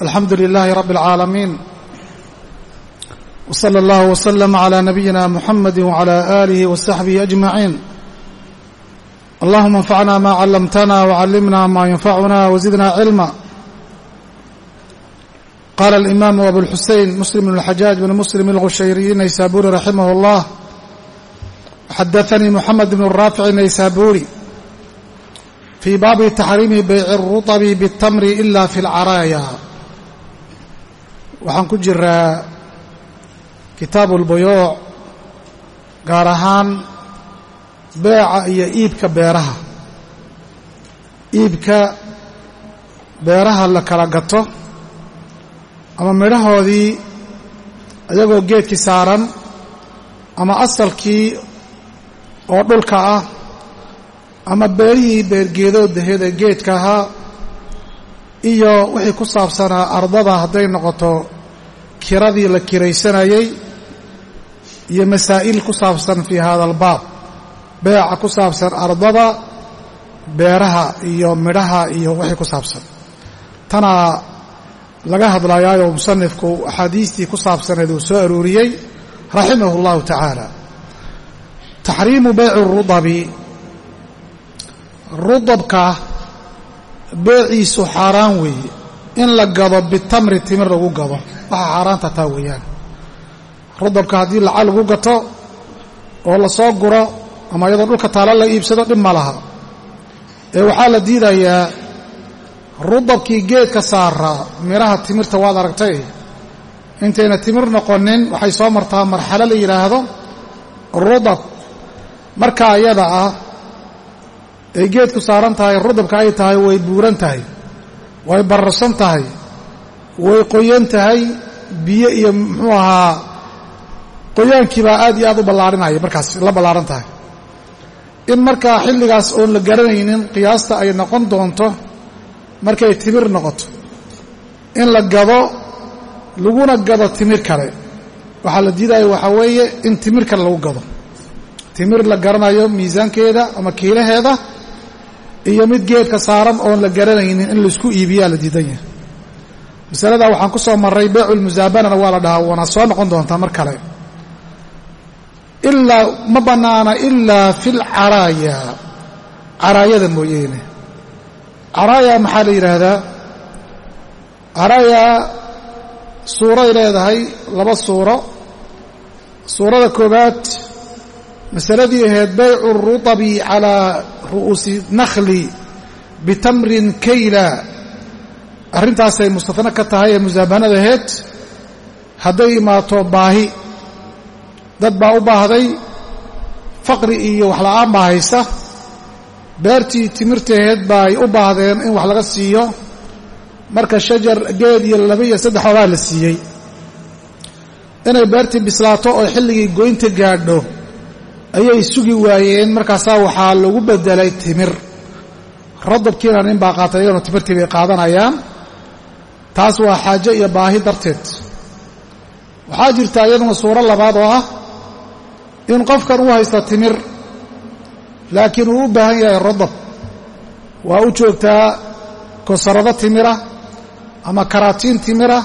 alxamdu lilaahi rabi اlcaalamiin wslى اllah wslm عlى nabiyina muxamadi wعlى آlihi وsaxbihi أجmaciin allahuma اnfacna ma callamtana wcallimna ma yanfacuna wزidna cilma qala اlimaamu abulxusein muslim bn اlxajaaj bn muslim اlqushayriyi naysaburi raximah اllah xadaanii muxamed bn raafici naysaburi fii baabi taxriimi bayci الruطbi bالtamri ila fi اlcaraaya waxaan ku jiraa kitaabu اlbuyuuc gaar ahaan beeca iyo iibka beeraha. Iibka beeraha la kala gato ama midhahoodii iyagoo geedkii saaran ama asalkii oo dhulka ah ama beerihii beergeedoodaheda geedka ahaa iyo wixii ku saabsanaa ardada hadday noqoto kiradii la kiraysanayey iyo masaa'il ku saabsan fii hada albaab beeca ku saabsan ardada beeraha iyo midhaha iyo wixii ku saabsan. Tanaa laga hadlayaayo musanifku axaadiistii ku saabsaneed uu soo aruuriyey raximahu اllahu tacaala. Taxriimu beyci rudabi. Rudabka beeciisu xaaraan weeye in la gado bitamri timir lagu gado. Waxaa xaaraanta taa weeyaan. Rudabka haddii lacag lagu gato oo la soo guro ama iyadoo dhulka taalo la iibsado dhib ma laha. Ee waxaa la diidayaa rudabkii geedka saaraa midhaha timirta waad aragtay. Intayna timir noqonin waxay soo martaa marxalo la yidhaahdo rudab. Marka ayada ah ay geedku saaran tahay rudabka ay tahay way buuran tahay way bararsan tahay. Way qoyan tahay. Biyo iyo muxuu ahaa qoyaankiibaa aad iyo aad u ballaarinaya markaas la ballaaran tahay. In markaa xilligaas oon la garanaynin qiyaasta ay noqon doonto markay timir noqoto. In la gado laguna gado timir kale. Waxaa la diidaya waxaa weeye in timir kale lagu gado. Timir la garanayo miisaankeeda ama kiilaheeda iyo mid geedka saaran oon la garanaynin in la isku iibiyaa la diidan yahay. Masaladaa waxaan ku soo marray beyculmusaabanana waa la dhahaa waana soo noqon doontaa mar kale. Ilaa ma bannaana ilaa fi lcaraaya caraayada mooyeene. Caraaya maxaa la yidhaahdaa? Caraaya suuray leedahay laba suuro. Suurada koowaad masaladii ahayd baycu ruطabi calaa ru'uusi nakhli bitamrin kayla. Arrintaasay mustafno ka tahay ee musaabanada ahayd hadday imaato baahi. Dad baa u baahday faqri iyo wax la'aan baa haysa. Beertii timirta ahayd ba ay u baahdeen in wax laga siiyo. Marka shajar geed iyo laba iyo saddex oobaa la siiyey. Inay beertii bislaato oo xilligii goynta gaadho ayay sugi waayeen. Markaasaa waxaa lagu bedelay timir. Radabkiina nin baa qaatay iyagana timirtii bay qaadanayaan. Taas waa xaajo iyo baahi darteed. Waxaa jirta iyaduna suuro labaad oo ah in qofkan uu haysto timir laakiin uu u baahan yahay radab waa u joogtaa kosarado timira ama karaatiin timira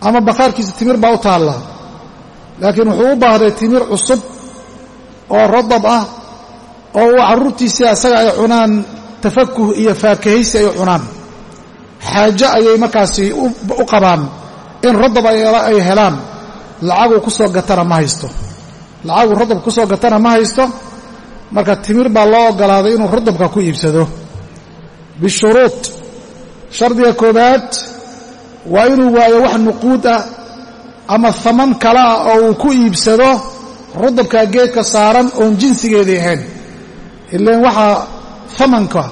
ama bakhaarkiisa timir baa u taalla laakiin wuxuu u baahday timir cusub oo radab ah oo uu carruurtiisii asaga ay cunaan tafakuh iyo faakahaysi ay cunaan. Xaajo ayay markaasi u qabaan in radab ay helaan. Lacaguu ku soo gatana ma haysto. Lacaguu radab ku soo gatana ma haysto. Marka timir baa loo oggolaaday inuu radabka ku iibsado. Bishuruud shardiga koowaad waa inuu waayo wax nuquud ah ama haman kale ah oo uu ku iibsado radabka geedka saaran oon jinsigeedii ahayn. Ilaan waxaa hamanka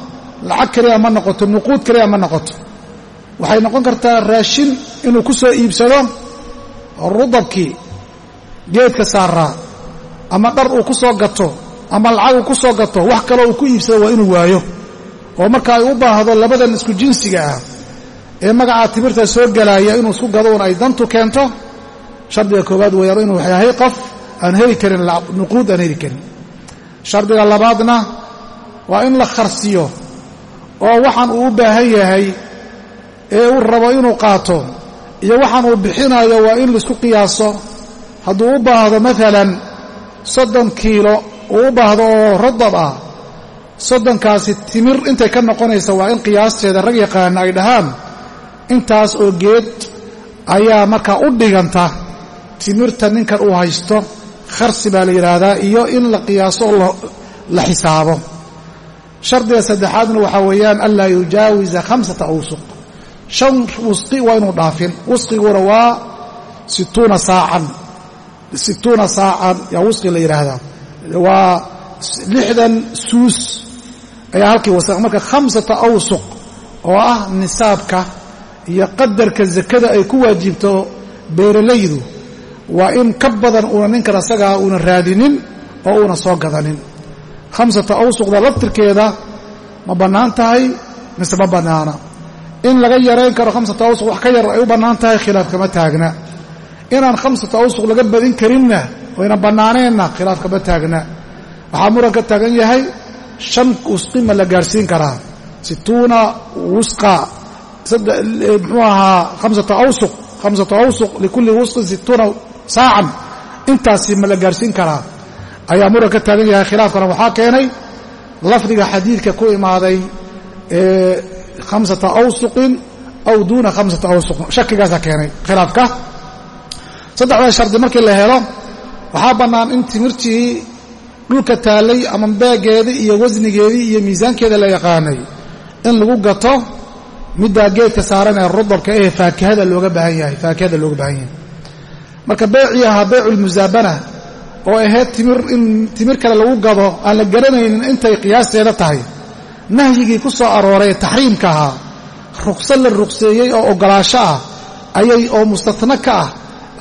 lacag keliya ma noqoto nuquud keliya ma noqoto. Waxay noqon kartaa raashin inuu ku soo iibsado rudabkii geedka saaraa ama dhar uu ku soo gato ama lacag uu ku soo gato wax kaloo uu ku iibsado waa inuu waayo. Oo marka ay u baahdo labadan isku jinsiga ah ee magacaa timirta soo gelaaya inuu isku gado un ay dantu keento shardiga koowaad weeyaan inuu yahay qof aan heli karin nuquud aan heli karin. Shardiga labaadna waa in la kharsiyo oo waxaan uu u baahan yahay ee uu rabo inuu qaato iyo waxaan uu bixinayo waa in la isku qiyaaso. Hadduu u baahdo maalan soddon kiilo uu u baahdo oo radab ah soddonkaasi timir intay ka noqonaysa waa in qiyaasteeda rag yaqaana ay dhahaan. Intaas oo geed ayaa markaa u dhiganta timirta ninkan uu haysto kharsi baa la yidhaahdaa iyo in la qiyaaso la xisaabo. Shardiga saddexaadna waxaa weeyaan anlaa yujaawiza khamsata awsuq. Shan wusqi waa inuu dhaafin. Wusqiguna waa situuna saacan. Situuna saacan yaa wusqi la yidhaahdaa. Waa lixdan suus. Ayaa halkii wasaq marka khamsata awsuq oo ah nisaabka iyo qadarka zakada ay ku waajibto beeralaydu waa in ka badan uuna ninkan asagaa uuna raadinin oo uuna soo gadanin. Khamsata awsuqda laftirkeeda ma bannaan tahay mise ma bannaana? In laga yarayn karo khamsata awsuq wax ka yar ay u bannaan tahay khilaaf kama taagna. Inaan khamsata awsuq laga badin karinna oyna bannaaneenna khilaaf kama taagna. Waxaa muran ka taagan yahay shan wusqi ma la gaadhsiin karaa? Situuna wusqa muxuu ahaa khamsata awsuq khamsata awsuq likulli wusqin situuna saacan intaasi ma la gaadhsiin karaa. Ayaa muran ka taagan yahay khilaafkana waxaa keenay lafdiga xadiidka ku imaaday khamsata awsuqin aw duuna khamsata awsuqin. Shakigaasaa keenay khilaafka. Saddexdaa shardi markii la helo waxaa bannaan in timirtii dhulka taallay ama beegeedii iyo wasnigeedii iyo miisaankeeda la yaqaanay in lagu gato middaa geedka saaran ee rudabka ee faakihada looga baahan yahay faakihada looga baahan yahay marka beecii ahaa beyculmusaabana oo ahayd timir in timir kale lagu gado aan la garanaynin intay qiyaasteeda tahay. Nahyigii ku soo arooray taxriimka ahaa ruqso la ruqseeyey oo ogolaasho ah ayay oo mustatna ka ah.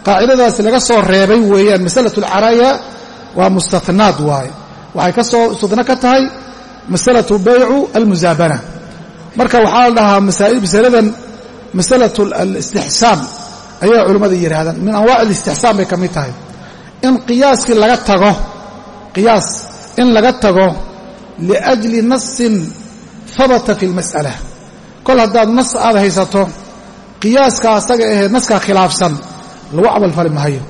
Qaacidadaasi laga soo reebay weeyaan masalatu alcaraaya waa mustatnaad waaye. Waxay ka soo istitna ka tahay masalatu beycu almusaabana marka waxaa la dhahaa masaladan masalatu alistixsaam ayay culimmada yidhahdaan min anwaac alistixsaam bay ka mid tahay. In qiyaaskii laga tago qiyaas in laga tago liajli nasin habata fi lmas'ala kol haddaad nas aad haysato qiyaaska asaga ahee naskaa khilaafsan lagu camalfali mahayo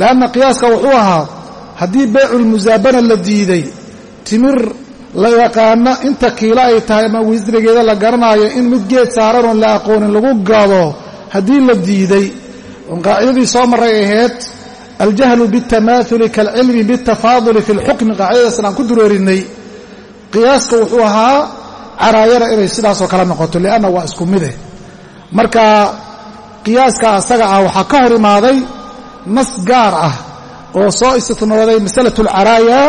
leanna qiyaaska wuxuu ahaa haddii beyculmusaabana la diiday timir la yaqaano inta kiilo ay tahay ama wisrigeeda la garanaayo in mid geed saaranoon la aqoonin lagu gado haddii la diiday qaacidadii soo marray ahayd aljahlu biاtamaauli kaalcilmi biاtafaaduli fi lxukmi qaacidadaasna aan ku duroorinay qiyaaska wuxuu ahaa caraayada inay sidaasoo kale noqoto lianna waa isku mide eh. marka qiyaaska asaga ah waxaa ka hor imaaday nas gaar ah oo soo istinooday masalat alcaraaya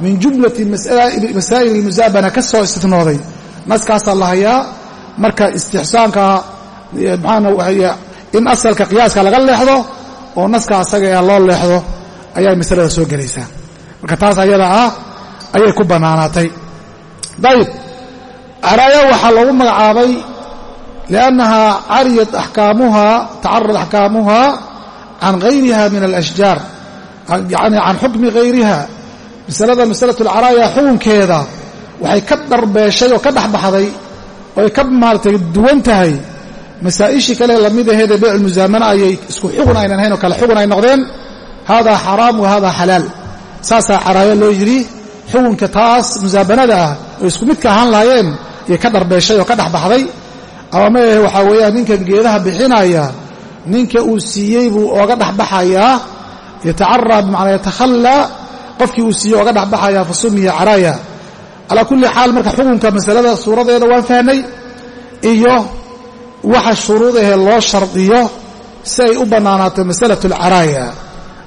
min jumlati masaa'ili ilmusaabana ka soo istinooday naskaasaa la hayaa marka istixsaanka maxaana in asalka qiyaaska laga leexdo oo naska asaga ee loo leexdo ayaa masalada soo gelaysaa. Marka taas ayada ah ayay ku bannaanaatay dayib caraaya waxaa loogu magacaabay liannahaa cariyat axkaamuhaa tacarad axkaamuhaa can gayriha min alashjaar yacni can xukmi gayriha. Masalada masalatu alcaraaya xukunkeeda waxay ka darbeeshay oo ka dhexbaxday oo ay ka maaratay duwan tahay masaa'ishii kale la mid aheedee beyc musaamana ayay isku xugun aynan hayn oo kale xugun ay noqdeen. Haadaa xaraam wa haadaa xalaal. Saasaa caraayo loo yidhi xukunka taas musaabanada ah oo isku midka ahaan lahaayeen ayay ka dharbeeshay oo ka dhexbaxday ama maehe waxaa weeyaan ninkan geedaha bixinaya ninka uu siiyey buu ooga dhexbaxayaa yatacaraa bimacnaa yatakhallaa qofkii uu siiyey ooga dhexbaxayaa fa sumiya caraaya. Calaa kulli xaal marka xukunka masalada suuradeeda waan fahnay iyo waxa shuruudahee loo shardiyo si ay u bannaanaato masalatu alcaraaya.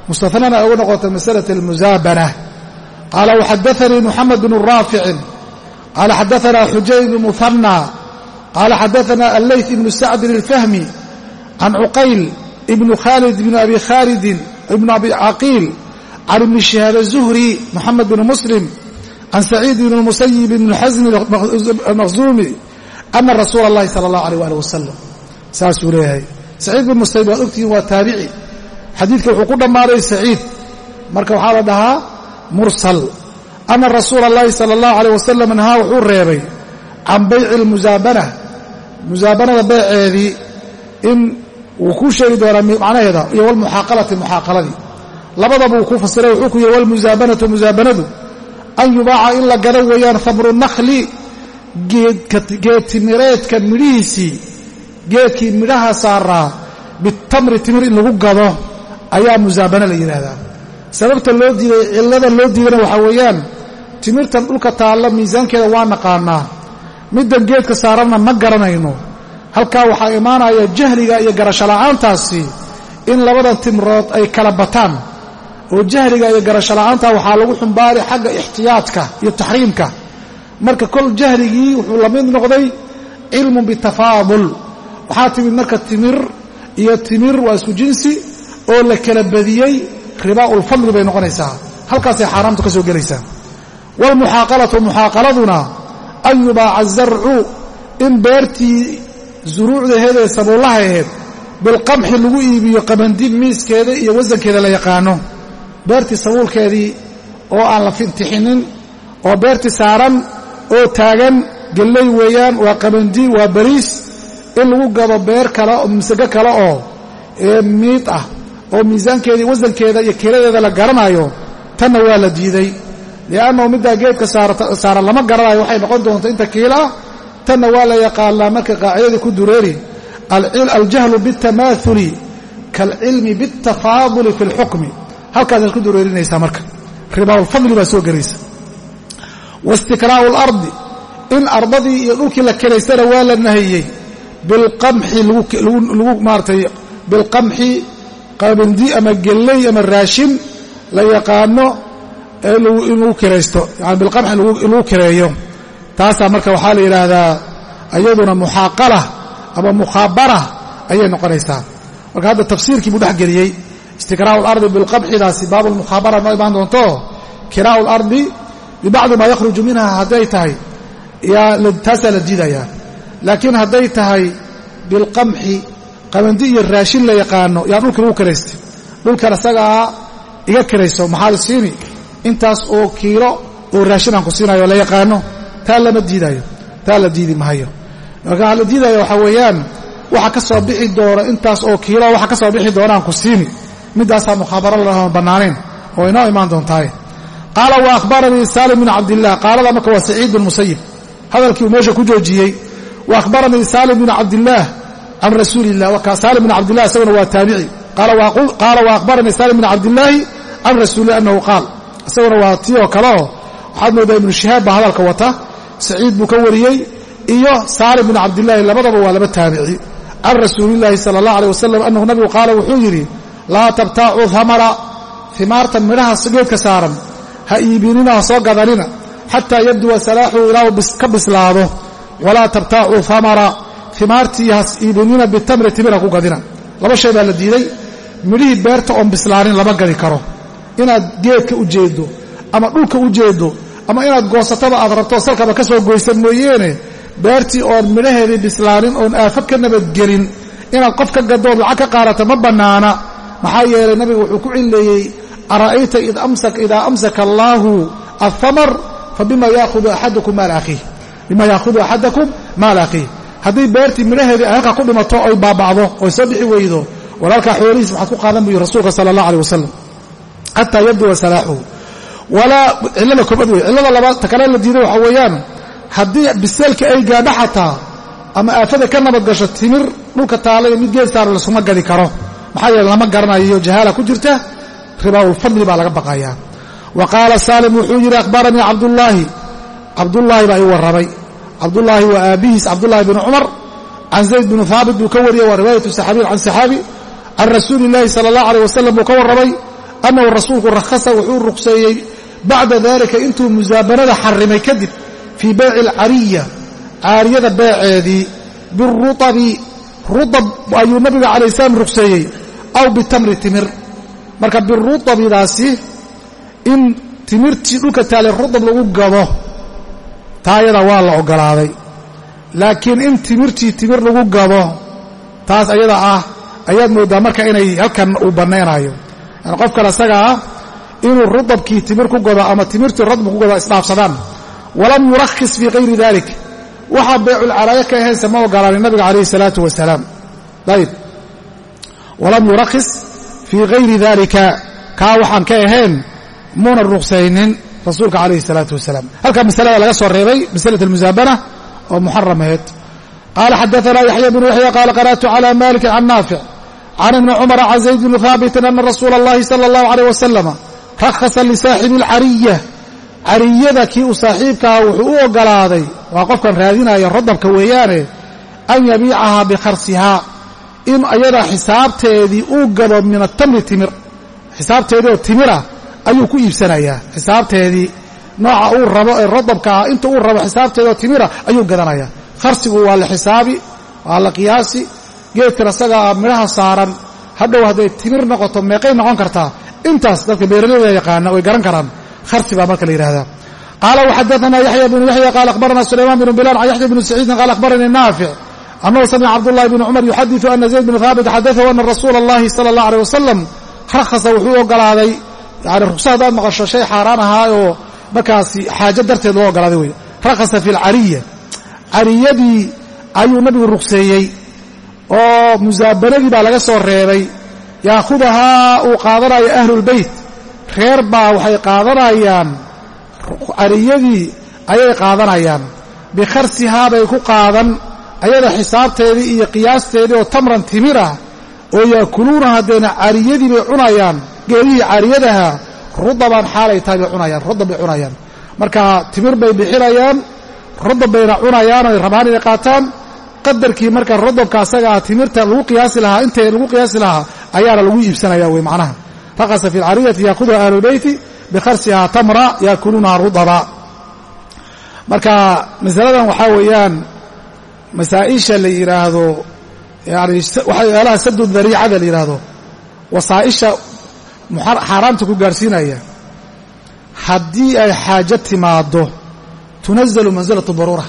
Mustathnana ay ugu noqoto masalat almusaabana qaala waxadaanii muxamed bnu raaficin qaala xadaana xujay bnu muhanna qaala xadaana alleyt ibnu sacdin alfahmi. Can cuqayl ibnu khaalid ibnu abi khaalidin ibnu abi caqiil. Can ibni shihaab azuhri moxamed bnu muslim. Can saciid ibn musayib ibn xasmi almaqzuumi ana rasuula اllahi sala اllahu alيh ali wasalam saasuu leeyahay saciid bin musayib waad ogtihiin waa taabici xadiidka wuxuu ku dhammaaday saciid marka waxaa la dhahaa mursal ana rasuula اllahi sala اllahu alيh wasalam nahaa wuxuu reebay can bayci اlmusaabana musaabanada beeceedii in wuu kuu sheegi doonaa macnaheeda iyo walmuxaaqalati muxaaqaladii labadaba uu ku fasiray wuxuu ku yihi walmusaabanatu musaabanadu an yubaaca in la gado weeyaan hamru nakhli geedtimireedka midhihiisii geedkii midhaha saaraa bitamri timir in lagu gado ayaa musaabano la yidhaahdaa sababta loo diiday cillada loo diidana waxaa weeyaan timirtan dhulka taalla miisaankeeda waa naqaanaa. Middan geedka saaranna ma garanayno. Halkaa waxaa imaanaya jahliga iyo garasho la'aantaasi in labadan timrood ay kala bataan. Oo jahliga iyo garasho la'aanta waxaa lagu xumbaari xagga ixtiyaadka iyo taxriimka marka kol jahligii wuxuu la mid noqday cilmun bitafaadul. Waxaa timid marka timir iyo timir waa isku jinsi oo la kala badiyey ribaa'ulfadli bay noqonaysaa. Halkaasay xaaraamtu ka soo gelaysaa. Waalmuxaaqalatu muxaaqaladuna an yubaaca zarcu in beertii zuruucdaheed ee sabuullahaheed bilqamxi lagu iibiyo qabandib miiskeeda iyo wasankeeda la yaqaano. Beertii sabuulkeedii oo aan la fintixinin oo beertii saaran oo taagan gelley weeyaan waa qabanji waa bariis in lagu gado beer kale masego kale oo miid ah oo miisaankeedii wasankeeda iyo kiladeeda la garanaayo tanna waa la diiday liannahu middaa geedka saaran lama garanayo waxay noqon doonta inta kiila ah tanna waa la yaqaanaa marka qaacidadii ku dureeri aljahlu bitamaauli kaalcilmi bitafaaduli fi lxukmi halkaas ad ku dureerinaysaa marka. Ribaalfadli baa soo gelaysa waistikraa'u اlardi in ardadii iyo dhulkii la kelaystana waa la nahiyey bilqamxi lagu maaratay bilqamxi qabandi ama gelley ama raashin la yaqaano in lagu kiraysto yani bilqamxi lagu kireeyo taasaa marka waxaa la yidhaahdaa iyaduna muxaaqala ama mukhaabara ayay noqonaysaa marka hadda tafsiirkii buu dhex geliyey istikraa'u alardi bilqamxidaasi baabu lmukhaabara noo imaan doonto kiraa'u alardi bibacdi maa yakhruju minha hadday tahay taasaa la diidayaa laakiin hadday tahay bilqamxi qabandi iyo raashin la yaqaano yaa dhulka lagu kiraystay dhulkan isagaa iga kirayso maxaad siini intaas oo kiilo oo raashin aan ku siinayo la yaqaano taa lama diidayo taa la diidi mahayo marka waxaa la diidaya waxaa weeyaan waxa ka soo bixi doona intaas oo kiilo waxa ka soo bixi doonaan ku siini middaasaa mukhaabaro lahoon bannaanayn oo inoo imaan doontaaye qaala wa akhbaranii saalim bn cabdilah qaalada marka waa saciid bn musayib hadalkii uu meesha ku joojiyey. Wa akhbaranii saalim bn cabdillaah can rasuuli illah wakaa saalim bn cabdillah isaguna waa taabici. Qaala wa akhbaranii saalim bn cabdillaahi can rasuulilah annahu qaal. Isaguna waa tii oo kale oo waxaad moodaa ibnu shihaab baa hadalka wata. Saciid buu ka wariyey. Iyo saalim bn cabdillaahi labadaba waa laba taabici. Can rasuulillaahi sala allah aleh wasalam annahu nabigu qaala wuxuu yidhi laa tabtaacuu hamara himaarta midhaha geedka saaran ha iibinina ha soo gadanina xataa yabduwa salaaxuu ilaa uu ka bislaado. Walaa tabtaacuu hamara himaartii has iibinina bitamri timira ku gadina. Laba shay baa la diiday. Midhihii beerta oon bislaanin lama gadi karo. Inaad geedka u jeeddo ama dhulka u jeeddo ama inaad goosatada aad rabto salkaba ka soo goysa mooyeene beertii oon midhaheedii bislaanin oon aafo ka nabadgelin inaad qof ka gadood lacag ka qaadata ma bannaana. Maxaa yeelay nabigu wuxuu ku cilleeyey ara'ayta idaa amsaka allaahu alhamar fabima yaahudu axadakum maala akhiih bima yaahudu axadakum maala akhiih haddii beertii midhaheedii ay halkaa ku dhimato oy baaba'do oy soo bixi weydo walaalkaa xoolihiis maxaad ku qaadan buyi rasuulka sala allah aleh wasalam xataa yabduwa salaaxuhu walaa cillada koobaad wey cillada labaad ta la diiday waxaa weeyaan haddii biseelka ay gaadho xataa ama aafada ka nabad gasho timir dhulka taalla mid geed saara lasuma gadi karo maxaa yeele lama garanayo jahaala ku jirta ribaa'ulfadli baa laga baqayaa. Wa qaala saalim wuxuu yidhi akhbaranii cabdullaahi. Cabdullaahi baa ii warramay. Cabdullaahi waa aabbihiis cabdullaahi bni cumar. Can zayd bni haabit buu ka wariyey waa riwaayatu saxaabiyin can saxaabi. Can rasuuli illaahi sala allah aleyh wasalam buu ka warramay annahu rasuulku rakhasa wuxuu ruqseeyey bacda dalika intuu musaabanada xarrimay kadib fii bayci alcariya caariyada beeceedii biruabi ruab ayuu nabiga calay salaam ruqseeyey aw bitamri timir marka biruabidaasi in timirtii dhulka taale rudab lagu gado taa ayada waa la oggolaaday laakiin in timirtii timir lagu gado taas ayada ah ayaad mooddaa marka inay halkan uu bannaynaayo yani qofkan asaga ah inuu rudabkii timir ku gado ama timirtii radbu ku gado isdhaafsadaan. Walam yurakhis fii kayri dalik waxaa bayculcaraayo ka ahaynse ma ogolaanin nabiga calayhi salaatu wasalaam. Ayib walam yurakhis fii hayri dalika kaa waxaan ka ahayn muuna ruqsaynin rasuulka calayhi salaatu wasalaam. Halkaa masalada laga soo reebay masalat almusaabana oo muxaram ahayd. Qaala xadaanaa yaxya bnu yaxya qaala qara'tu cala malikin can naafic can ibni cumara can zayd bni haabitin ana rasuula اllahi sala اllahu aleyh wasalama rakhasa lisaaxibi alcariya cariyada kii u saaxiibkaha wuxuu u ogolaaday waa qofkan raadinaya rodabka weeyaane an yabiicahaa bikharsihaa in ayada xisaabteedii uu gado min atamri timir. Xisaabteedii oo timira ayuu ku iibsanayaa. Xisaabteedii nooca uu rabo ee rodabka ah inta uu rabo xisaabteedii oo timira ayuu gadanayaa kharsigu waa la xisaabi waa la qiyaasi. Geedkan asagaa midhaha saaran hadhow hadday timir noqoto meeqay noqon kartaa. Intaas dadka beeraleyda yaqaana way garan karaan. Kharsi baa marka la yidhahdaa qaala waxadaanaa yaxya bnu yaxya qaala akhbarana sulaymaan bnu bilaal can yaxya bni saciidin qaala akhbaranii naafic annahu samica cabdullahi bni cumar yuxadiثu ana zayd bn haabit xadaahu ana rasuula اllahi sala اllah alيh wasalam rakhasa wuxuu ogolaaday yani rugsa haddaad maqasho shay xaaraan ahaa oo markaasi xaajo darteed loo ogolaaday wey rakhasa fi lcariya cariyadii ayuu nabigu rugseeyey oo musaabanadii baa laga soo reebay yaakhudahaa uu qaadanayo ahlulbeyt reer baa waxay qaadanayaan cariyadii ayay qaadanayaan bikharsihaa bay ku qaadan ayada xisaabteedii iyo qiyaasteedii oo tamran timirah oo yaakuluuna haddeena cariyadii bay cunayaan geelihii cariyadaha rudaban xaalay tahay bay cunayaan rudab bay cunayaan. Marka timir bay bixinayaan rodab bayna cunayaan oy rabaan inay qaataan qadarkii marka rodobka asaga ah timirta lagu qiyaasi lahaa intay lagu qiyaasi lahaa ayaana lagu iibsanaya wey macnaha. Raqasa fi lcariyati yaakuduha ahlubeyti bikharsihaa tamra yaakuluunaha rudaba marka masaladan waxaa weeyaan masaa'isha la yidhaahdo yani waxyaalaha sadu dariicada la yidhaahdo wasaa'isha xaaraamta ku gaadhsiinaya haddii ay xaajo timaado tunazalu mansilatu daruura.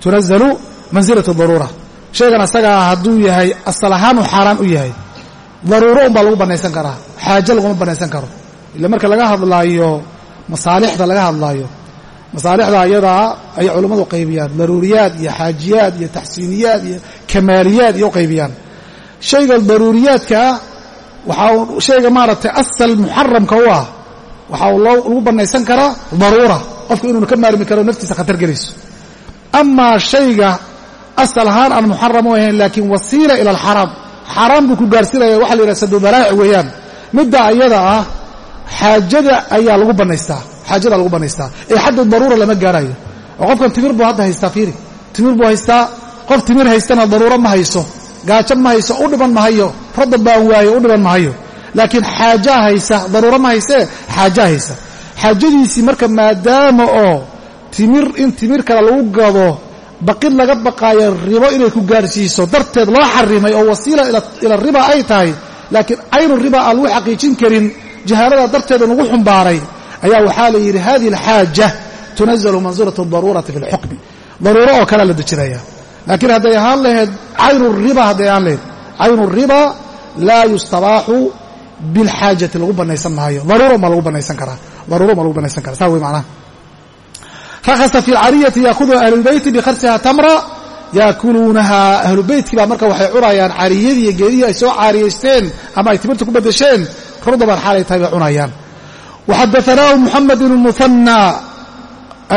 Tunazalu mansilatu daruura. Shaygan asagaa hadduu yahay asal ahaan uu xaaraan u yahay. Daruuro unbaa lagu bannaysan karaa. Xaajo laguma bannaysan karo. Ila marka laga hadlaayo masaalixda laga hadlaayo masaalixda ayadaa ay culammadu qaybiyaan. Daruuriyaad iyo xaajiyaad iyo taxsiiniyaad iyo kamaaliyaad iyo u qaybiyaan. Shayga daruuriyaadkaa waxaa shayga maaragtay asal muxaramka u ah waxaa lagu bannaysan karaa daruura. Qofku inuunu ka maarmi karo naftiisa khatar gelayso amaa shayga asal ahaan aan muxaram u ahayn laakiin wasiila ila alxaraam. Xaaraan buu ku gaarhsiinaya waxa la yidhaha sadudaraa'ic weeyaan. Midda ayada ah xaajada ayaa lagu bannaystaa xaajada lagu bannaystaa ee xaddu daruura lama gaarayo oo qofkan timir buu hadda haystaa fiiri. Timir buu haystaa qof timir haystana daruuro ma hayso. Gaajo ma hayso u dhiban mahayo radab baan waayo u dhiban mahayo laakiin xaajaa haysa daruuro ma haysee xaajaa haysa. Xaajadiisii marka maadaama oo timir in timir kale lagu gado baqid laga baqaayo ribo inay ku gaadhsiiso darteed loo xarimay oo wasiila ila riba ay tahay laakiin caynu riba aan lagu xaqiijin karin jahaaladaa darteeda lagu xumbaaray ayaa waxaa la yidhi hadihi alxaaja tunazalu mansilatu daruurati fi lxukmi daruuro oo kalea la dejinaya. Laakiin hadday ahaan lahayd caynu riba hadday ahaan lahayd caynu riba laa yustabaaxu bilxaajati lagu banaysan maayo. Daruuro ma lagu banaysan karaa. Daruuro ma lagu banaysan karaa. Saa wey macnaha. Rakhasa fi lcariyati yaakuduha ahlulbeyti bikharsiha tamra yaakuluunaha ahlubeytkii baa marka waxay cunayaan cariyadii geedihii ay soo caariyaysteen ama ay timirta ku bedesheen rudaban xaalay tahay bay cunayaan waxadaanaahu muxamed bn muhanى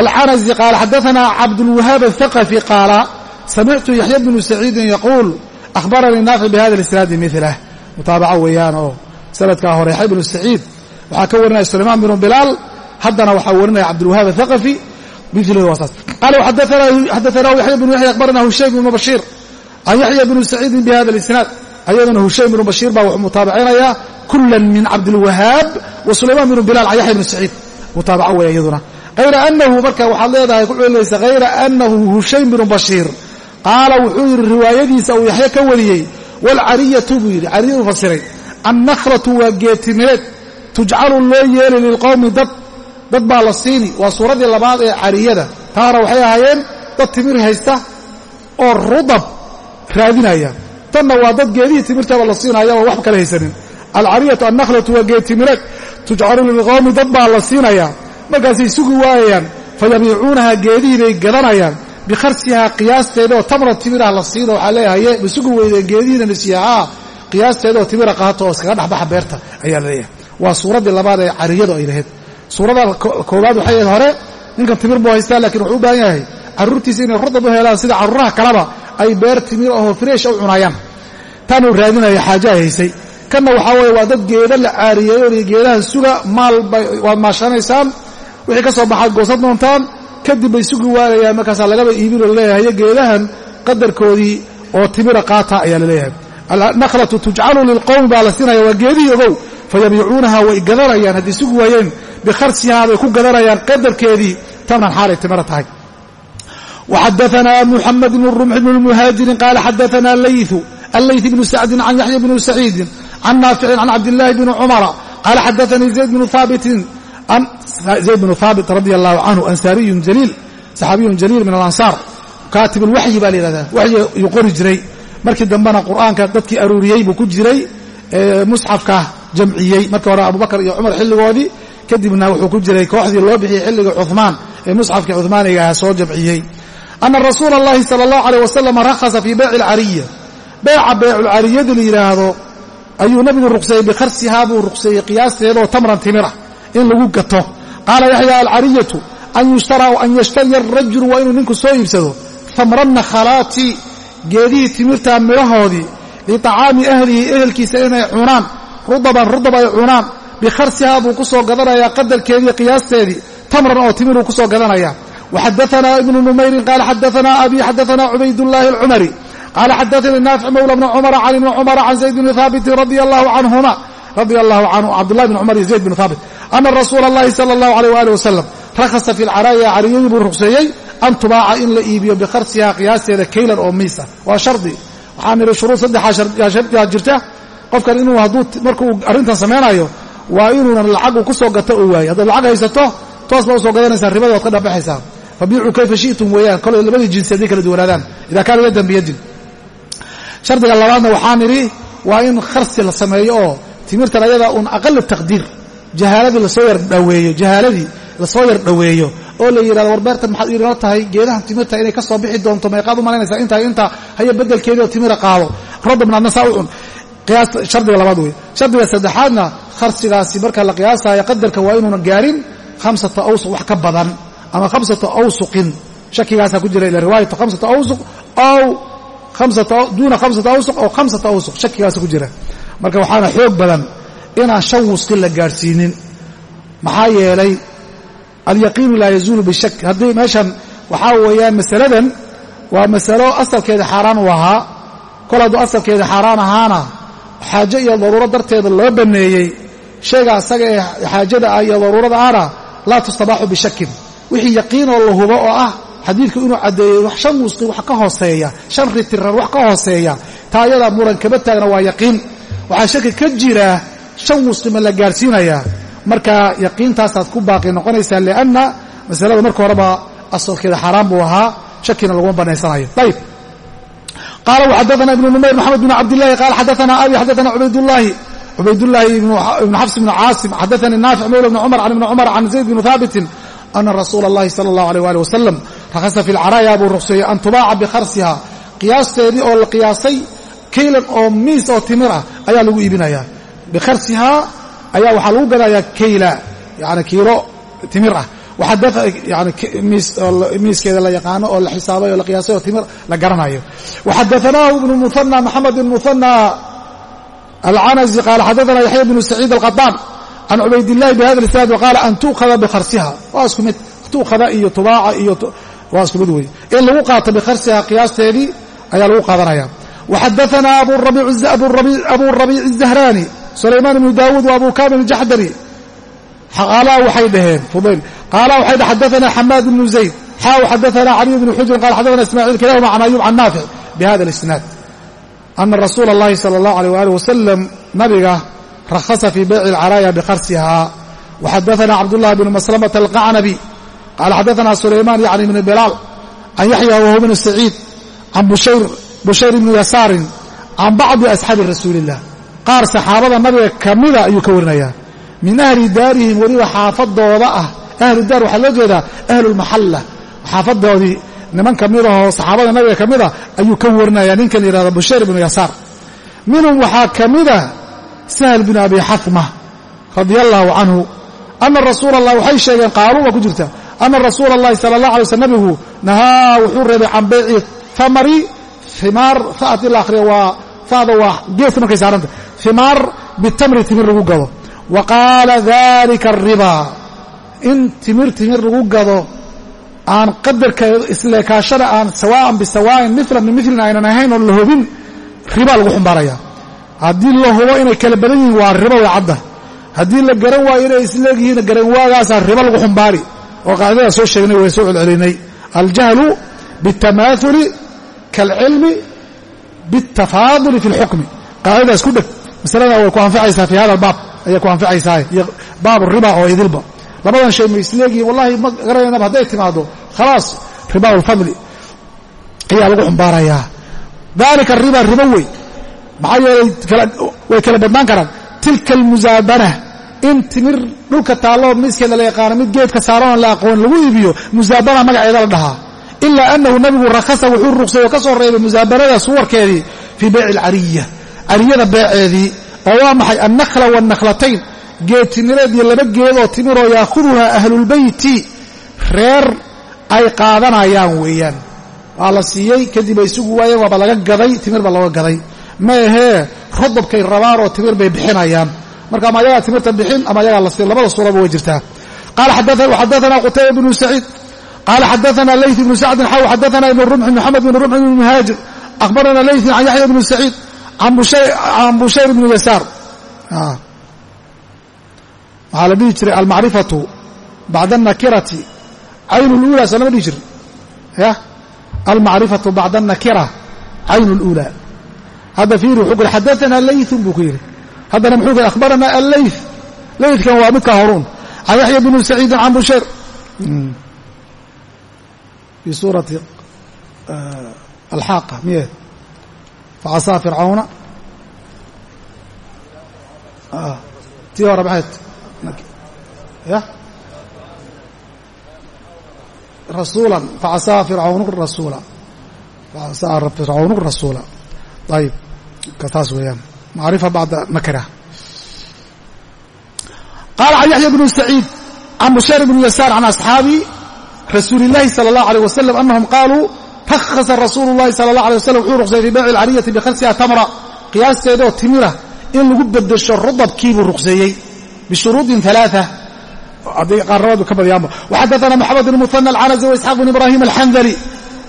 alcanazi qaala xadaanaa cabdulwahaab athaqafi qaala samictu yaxya bnu saciidin yaquul ahbaranii naafic bihada isnaadi milah mutaabaco weeyaan oo sanadkaa hore yaxya bnu saciid waxaa ka warinaya sulaymaan bnu bilaal haddana waxaa warinaya cabdulwahaab athaqafi milahu waa saas qaala xadaanaahu yaxya bnu yaxya akhbarana hushaym bnu bashiir can yaxya bnu saciidin bihada isnaad ayaduna hushaym bnu bashiir baa wuxuu mutaabacinayaa kula min cabdilwahaab wa sulaymaan bnu bilaal can yaxya bnu saciid mutaabaco weya iyaduna. Hayra anahu marka waxaad leedahay ku celinaysa hayra anahu hushaym bnu bashiir. Qaala wuxuu yidhi riwaayadiisa uu yaxya ka wariyey waalcariyatu buu yidhi cariyadu fasiray annakhlatu waa geetimireed tujcalu loo yeeli lilqowmi dad dad baa la siini waa suuraddii labaad ee cariyada. Taana waxay ahaayeen dad timir haysta oo rudab raadinaya tanna waa dad geedihii timirtaba la siinaya oo wax kale haysanin alcariyatu annakhlatu waa geetimireed tujcalu lilqowmi dad baa la siinayaa markaasay sugi waayayaan fayabiicuunaha geedihii bay gadanayaan. Bikharsihaa qiyaasteeda oo tamra timira la siino waxaa leeyahaye masugu weydeen geedihiina nasiyahaa qiyaasteeda oo timira qaato oo iskaga dhexbaxa beerta ayaa la leeyahay. Waa suuraddii labaad ee cariyadu ay lahayd. Suurada koowaad waxay ahayd hore ninkan timir buu haystaa lakiin wuxuu u baahan yahay carruurtiisa inay rudab u helaan sida carruuraha kaleba ay beer timir ahoo freesha u cunaayaan taanuu raadinaya xaaja ay haysay kanna waxaa weye waa dad geeda la caariyeeyo ly geedaha suga maal bay waad maashanaysaan. Wixii ka soo baxaad goosan doontaan kadib bay sugi waalayahan markaasaa lagaba iibinoo la leeyahay geedahan qadarkoodii oo timira qaata ayaa la leeyahay alnakhlatu tujcalu lilqowmi baa la siinaya waa geedihii ogow fayabiicuunaha way gadanayaan haddii sugi waayeen bikharsihaabay ku gadanayaan qadarkeedii tamran xaalay timira tahay. Waxadaanaa muxamed bn rumx bn muhaajirin qaala xadaanaa layثu allayث bnu sacdin can yaxya bni saciidin can naaficin can cabdillaahi bni cumara qaala xadaanii zayd bnu haabitin zayd bnu haabit radi allahu canhu ansaariyun jaliil saxaabiyun jaliil min alansaar kaatib lwaxyi baa la yidhahdaa waxyi yuu qori jiray markii dambena qur'aanka dadkii aruuriyey buu ku jiray musxafka jamciyey marka hore abubakar iyo cumar xilligoodii kadibna wuxuu ku jiray kooxdii loo bixiyey xilliga cumaan ee musxafkii cumaaniga ahaa soo jamciyey ana rasuula allahi sala allahu aleyh wasalam rakhasa fii beyci alcariya beyca beyculcariyada la yidhaahdo ayuu nabigu ruqseeyey bikharsihaa buu ruqseeyey qiyaasteedaoo tamran timira in lagu gato. Qaala yaxya alcariyatu an yushtara an yashtariya arajulu waa inuu ninku soo iibsado? Tamranna khalaati geedihii timirtaa midhahoodii liطacaami ahlihi ehelkiisa inay cunaan. Rudaban rudab ay cunaan. Bikharsihaa buu ku soo gadanayaa qadarkeediiyo qiyaasteedii. Tamran oo timiruu ku soo gadanayaa. Waxadaanaa ibnu numayrin qaala xadaanaa abi xadaanaa cubaydulaahi alcumari qala xadaanii naafic mawla bna cumara can ibni cumara can zayd bni haabitin radia allahu canhuma radia allahu canhu cabdullahi bn cumar iyo zayd bn haabit ana rasuula allahi sala allahu alayh waali wasalam rakhasa fi lcaraaya cariyadii buu ruqseeyey an tubaaca in la iibiyo bikharsihaa qiyaasteeda kaylan oo miis ah waa shardi waxaan nidhi shuruud saddexaa shardigaa jirta qofkan inuu hadduu markuu arrintan samaynayo waa inuunan lacag uu ku soo gato oo waayo haddaad lacag haysato toos baa u soo gadanaysaa ribada waad ka dhabaxaysaa fabiicuu kayfa shi'tum weeyaan kolay labadii jinsi hadday kala duwanaadaan idaa kaana shardiga labaadna waxaan idhi waa in kharsi la sameeyo oo timirtan ayada un aqalu taqdiir jahaaladii la soo yar dhaweeyo jahaaladii la soo yar dhoweeyo oo la yidhahdo war beertan maxaad iinala tahay geedahan timirta inay ka soo bixi doonto meeqaad u malaynaysaa intaa haya bedelkeedii oo timira qaado. Rodobnaadna saa u cun qiyaas shardiga labaad wey shardiga saddexaadna kharsigaasi marka la qiyaasayo qadarka waa inuuna gaarin hamsata awsuq wax ka badan ama hamsata awsuqin. Shakigaasaa ku jira ila riwaayatu hamsata awsuq aw duuna hamsata awsuq aw hamsata awsuq shakigaasa ku jira. Marka waxaana xoog badan inaan shan wusqin la gaadhsiinin maxaa yeelay alyaqiinu laa yazuulu bishak haddii meeshan waxaa weeyaan masaladan waa masalo asalkeeda xaaraan u ahaa. Kol hadduu asalkeeda xaaraan ahaana xaajo iyo daruuro darteeda loo banneeyey shayga asaga ee xaajada ah iyo daruurada ahna laa tustabaaxu bishakin wixii yaqiinoo la hubo oo ah xadiidku inuu caddeeyey wax shan wusqi wax ka hooseeya shan ritiran wax ka hooseeya taa ayadaa muran kama taagna waa yaqiin. Waxaa shaki ka jira shan wusqi ma la gaadhsiinayaa marka yaqiintaasaad ku baaqi noqonaysaa lianna masalada marka horeba asalkeeda xaaraan buu ahaa shakina laguma banaysanayo ayb qaala waxadaana ibnu numayr maxamed bn cabdillahi qaala xadaana abi xadaana cubaydاllahi cubaydاllahi ibnu xafs ibnu caasim xadaanii naafic mawla bni cumar can ibni cumar can zayd bni haabitin ana rasuula اllahi sala اllahu alيh ali wasalam rakhasa fi lcaraaya buu ruqseeyey an tubaaca bikharsiha qiyaasteedii oo la qiyaasay kaylan oo miis oo timir ah ayaa lagu iibinayaa bikharsihaa ayaa waxaa lagu gadayaa kayla yani kiilo timir ah yani miiskeeda la yaqaano oo la xisaabay oo la qiyaasay oo timir la garanayo waxadaanaahu ibnu muhanى maxamed ibn muhanى alcanazi qaala xadaana yaxya bnu saciid alqaطaan can cubaydillahi bihada isnaad waqaala an tu'khada bikharsiha waa isku mid tu'khada iyo tubaaca iyo waa isku mid wey in lagu qaato bikharsiha qiyaasteedii ayaa lagu qaadanaya waxadaana abu rabiic الzahraani sulaymaan ibnu daawuud wa abu kamil jaxdari qaalaa waxay dhaheen fudayl qaalaa waxay dheh xadaana xamaad ibnu zayd xaaw xadaana caliy bnu xujrin qala xadaana ismaaciil kilahuma can ayub can naafic bihada اlisnaad ana rasuula اllahi salى اllahu alيh wali wasalam nabiga rakhasa fii bayci اlcaraaya bikharsiha waxadaana cabdullahi bnu maslamata alqacnabi qaala xadaana sulaymaan yacni bni bilaal can yaxya wahuwa bnu saciid can bushayr ibni yasaarin can bacdi asxaabi rasuuli illah qaar saxaabada nabiga ka mida ayuu ka warinayaa. Min ahli daarihim weliba xaafadooda ah. Ahlu daar waxaa loo jeedaa ahlulmaxalla xaafadoodii niman ka mid ahoo saxaabada nabiga ka mid a ayuu ka warinaya ninkan la bushayr ibnu yasaar minhum waxaa ka mida sahl binu abi xafma radia allaahu canhu ana rasuula allah waxay sheegeen qaaluu waa ku jirta ana rasuula allahi sala allah alay wasl nabigu nahaa wuxuu reebay can bayci thamari himaar fa'ati la akhriya waa fa'da waa geeska markay saaranta himaar bitamri timir lagu gado wa qaala dalika aribaa in timir timir lagu gado aan qadarka isleekaashada aan sawaa'an bisawaa'in milan bimilin aynan ahayn oo la hubin ribaa lagu xumbaaraya haddii la hubo inay kala badan yihiin waa ribo way cadda haddii la garan waayo inay isleegyihiin garan waagaasaa ribo lagu xumbaari oo qaacidada soo sheegnay way soo celcelinay aljahlu biاtamaauli kaalcilmi biاtafaaduli fi اlxukmi qaacidadaas ku dheg masalada way ku anfacaysaa fi hada albaab ayay ku anfacaysaa iyo baab riba oo idilba labadan shay ma isleegihiin wallahi ma garanaynaba hadday timaado khalaas riba alfadli ayaa lagu xumbaarayaa dalika riba ribo wey maxaa yeelay way kala badnaan karaan. Tilka almusaabana in timir dhulka taalloo miiskeeda la yaqaano mid geedka saaranoo la aqoon lagu iibiyo musaabana magaceeda la dhahaa. Ilaa annahu nabigu rakhasa wuxuu ruqsay oo ka soo reebay musaabanada suwarkeedii fii bayci alcariya. Cariyada beeceedii oo waa maxay? Annakla waannakhlatayn geed timireed iyo laba geedoo timiroo yaakhuduhaa ahlulbeyti reer ay qaadanayaan weeyaan. Waa la siiyey kadib ay sugu waayeen waaba laga gaday timir baa looga gaday ma ahee rodobkay rabaanoo timir bay bixinayaan. Marka ama ayagaa timirta bixin ama ayagaa la siin labada suuraba way jirtaa. Qala xadaana qutayba bnu saciid. Qala xadaana layt ibnu sacdin xaw xadaana ibn rumxi moxamed bn rumxi bn muhaajir. Akhbarana laytin can yaxya bnu saciid can bushayr bni yasaar. Ah. Waxaa la dhihi jiray almacrifatu bacda anakirati caynu luulaa soo lama dhihi jirin. Ya? Almacrifatu bacda anakira caynu luulaa hadda fiiri wuxuu kuri xadaana laythun buu ku yidhi. Haddana muxuu kuri akhbarana allayth laythkan waa midka horuun can yaxya bnu saciidin can bushayr fi suurati alxaaqa miyeed facasaa fircawna tii hore maxayd ya? Rasuula facasaa fircawn rasuula. Facasaa fircawn rasuula. Ayib taas weeyaan macrifa bacda nakra qaala can yaxya bnu saciid can bushayr bnu yasaar can asxaabi rasuuli اllahi salى اllahu alيه wasalam anahum qaaluu rakhasa rasuulu اllahi sala اllah alيه wasalam wuxuu ruqsayay fii bayci alcariyati bikhalsiha tamra qiyaasteedoo timira in lagu bedesho rudabkiibuu ruqseeyey bishuruudin ثalaaثة hadday qaarnabadu ka badayaanba waxadaana moxamed bn muhana alcanazi waisxaaq bn ibrahim alxandali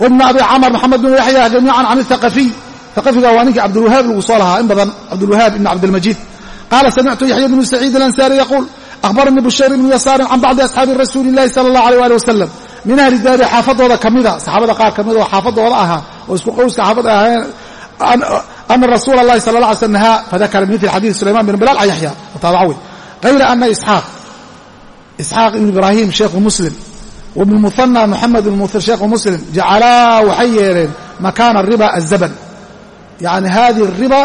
wbn abi camr moxamed bn yaxya jamiican can اthaqafiy aqafiga waa ninka cabdilwahaab lagu soo lahaa in badan cabdilwahaab ibn cabdilmajiid qaala samictu yaxya bnu saciid alansaari yaquul ahbaranii bushayr ibnu yasaarin can bacdi asxaabi rasuuli illahi sala allah aleh ali wasalam min ahli daari xaafadooda ka mida saxaabada qaar ka mida oo xaafadooda ahaa oo isku qowska xaafada ahayn ana rasuula allahi sala la alay sl nahaa fadakara bimili xadiid sulayman bin bilaal can yaxya wataabacawi hayra ana isxaaq isxaaq ibn ibraahim sheekhu muslim wibn muhana moxamed ibn muhir sheekhu muslim jacalaa waxay yeeleen makaana riba azaban yacni hadi riba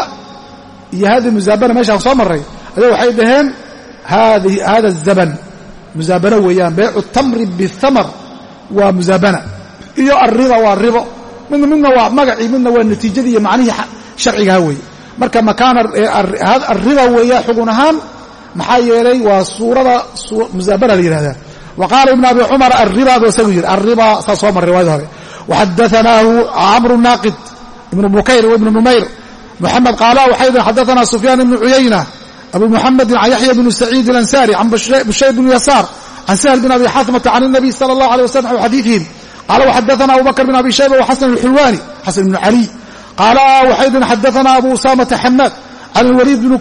iyo hadi musaabana meeshaan soo marray ayaa waxay dhaheen hada zaban musaabano weeyaan beycu tamri bihamar waa musaabana iyo alriba waa ribo midna waa magacii midna waa natiijadii iyo macnihii sharcigaha weeye marka makaana alriba weeya xugun ahaan maxaa yeelay waa suurada musaabana la yihahdaa wa qaala ibn abi cumar alriba buu isagu yidhi alriba saa soo marray riwaayada hore waxadaanaahu camru naaqid ibn bukayr wibn numayr moxamed qaala waxay dhin xadaana sufyaan ibnu cuyayna abu muxamedin can yaxya bni saciid alansaari can bushayr bni yasaar can sahl bin abi xaamata can الnabiy salى اllah alيه waslm w xadiiثihim qaala waxadaana abu bakr bin abi shayba waxasan اlxulwani xasan ibnu caliy qaala waxay dhin xadaana abu usamata xamaad can اlwaliid bni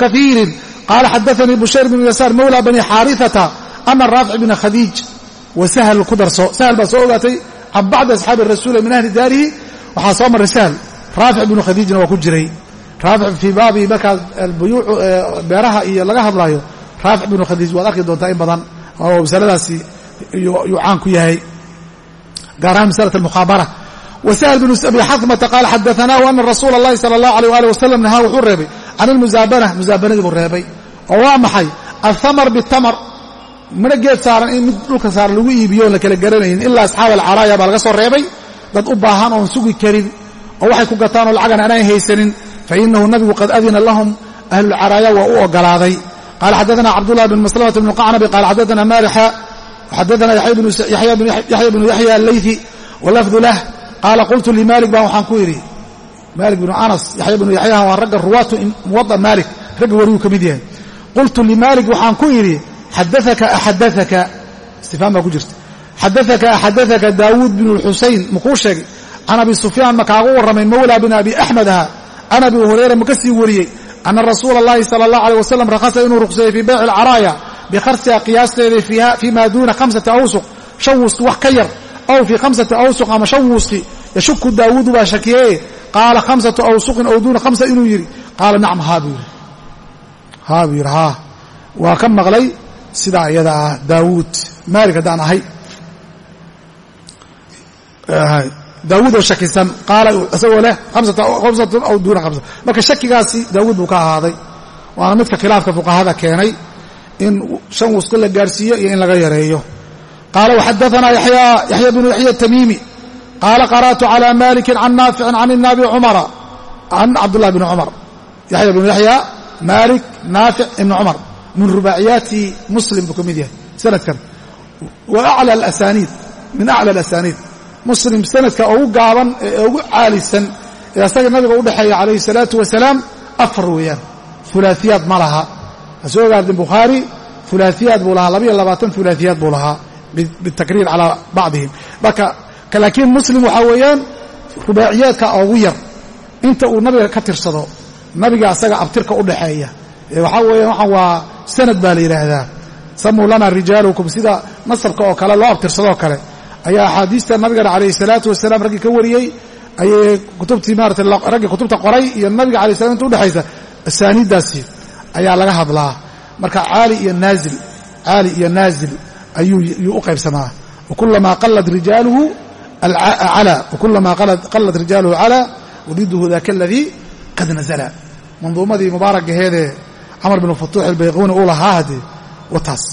kahiirin qaala xadaanii bushayr bnu yasaar mawla bani xaariثata ana raafic bna khadiij wa sahl ku darso sahl baa soo ogaatay can bacdi asxaabi rasuuli min ahli daarihi waxaa soo maray sahl raafic bnu khadiijna waa ku jiray raafic fii baabi markaas albuyuuc beeraha iyo laga hadlaayo raafic bnu khadiij waad arki doontaa in badan oo masaladaasi yuu caan ku yahay gaar ahaan masalat almukhaabara wa sahl bnu abi xamata qaala xadaanaahu ana rasuula اllahi sala اllahu alيh ali wasalam nahaa wuxuu reebay can ilmusaabana musaabanadii buu reebay oo waa maxay althamar bitamar midho geed saaran in mid dhulka saaran lagu iibiyo on la kala garanaynin ilaa asxaab alcaraaya baa laga soo reebay dad u baahan oon sugi karin oo waxay ku gataan oo lacagan aanay haysanin fa inahu nabigu qad adina lahum ahlulcaraaya waa u ogolaaday. Qala xadaana cabdullah bn maslamata bn qacnabi qala xadaana malixa xadaana yaxya bnu yaxya allaythi walafdu lah. Qaala qultu limalik baa waxaan ku yidhi malik bnu anas yaxya bnu yaxyaha waa ragga ruwaatu muwada malik ragga wariyuu ka mid yahay. Qultu limalik waxaan ku idhi xadaaka axadaaka istifhaam baa ku jirta xadaaka xadaaka daawuud bn xusayn makuu sheegay can abi sufyaan ma kaagu warramayn mawlaa bin abi axmed ahaa an abi hurayra ma ka sii wariyey ana rasuula اllahi sala allah alيh wasalam rakhasa inuu ruqseeyey fii bayci alcaraaya bikharsiha qiyaasteeda fii maa duuna hamsata awsuq shan wuuski wax ka yar ow fii khamsati awsuq ama shan wuuski yashuku daawuudu baa shakiyeye qaala khamsatu awsuqin ow duuna khamsa inuu yidhi qaala nacam haa buu yidhi waa ka maqlay sidaa iyada ah daawuud maalik haddaan ahay daawuudoo shakisan qaala isagoo leh hamsatun aw duuna hamsa marka shakigaasi daawuud buu ka ahaaday. Waana midka khilaafka fuqahada keenay in shan wusqo la gaarsiiyo iyo in laga yareeyo. Qaala waxadaanaa yaxya bnu yaxya tamiimi. Qaala qara'tu calى malikin can naaficin can abi cumara can cabdullahi bni cumar. Yaxya bnu yaxya malik naafic ibni cumar. Min rubaaciyaati muslim buu ka mid yahay sanadkan. Wa acla alasaniid min acla alasaniid muslim sanadka ugu gaaban ee ugu caalisan ee asaga nabiga udhexeeya calayhi الsalaatu wasalaam afar weeyaan. Ulaaiyaad ma laha. Hasoo ogaardin bukhaari ulaaiyaad buu lahaa. Labayo labaatan ulaaiyaad buu lahaa. Bitakriir calaa bacdihim. Marka laakiin muslim waxaa weeyaan rubaaciyaadka ugu yar inta uu nabiga ka tirsado nabiga asaga abtirka u dhaxeeya waxaa weeyaan waxaan waa sanad baa la yidhaahdaa. Samuu lana rijaalukum sida nasabka oo kale loo abtirsadoo kale ayaa axaadiista nabigana calayhi salaatu wasalaam raggii ka wariyey ayay kutubtii maarata raggii kutubta qoray iyo nabiga alay slam inta udhexaysa asaaniiddaasi ayaa laga hadlaa. Marka caali iyo naazil caali iyo naazil ayuu u qaybsamaa. Wakulamaa qallat rijaaluhu cala wakulamaa qallat rijaaluhu calaa wadiduhu daka aladii qad nazala. Manduumadii mubaaragaheedee camar binu futuux albayquuni uu lahaa haddee wataas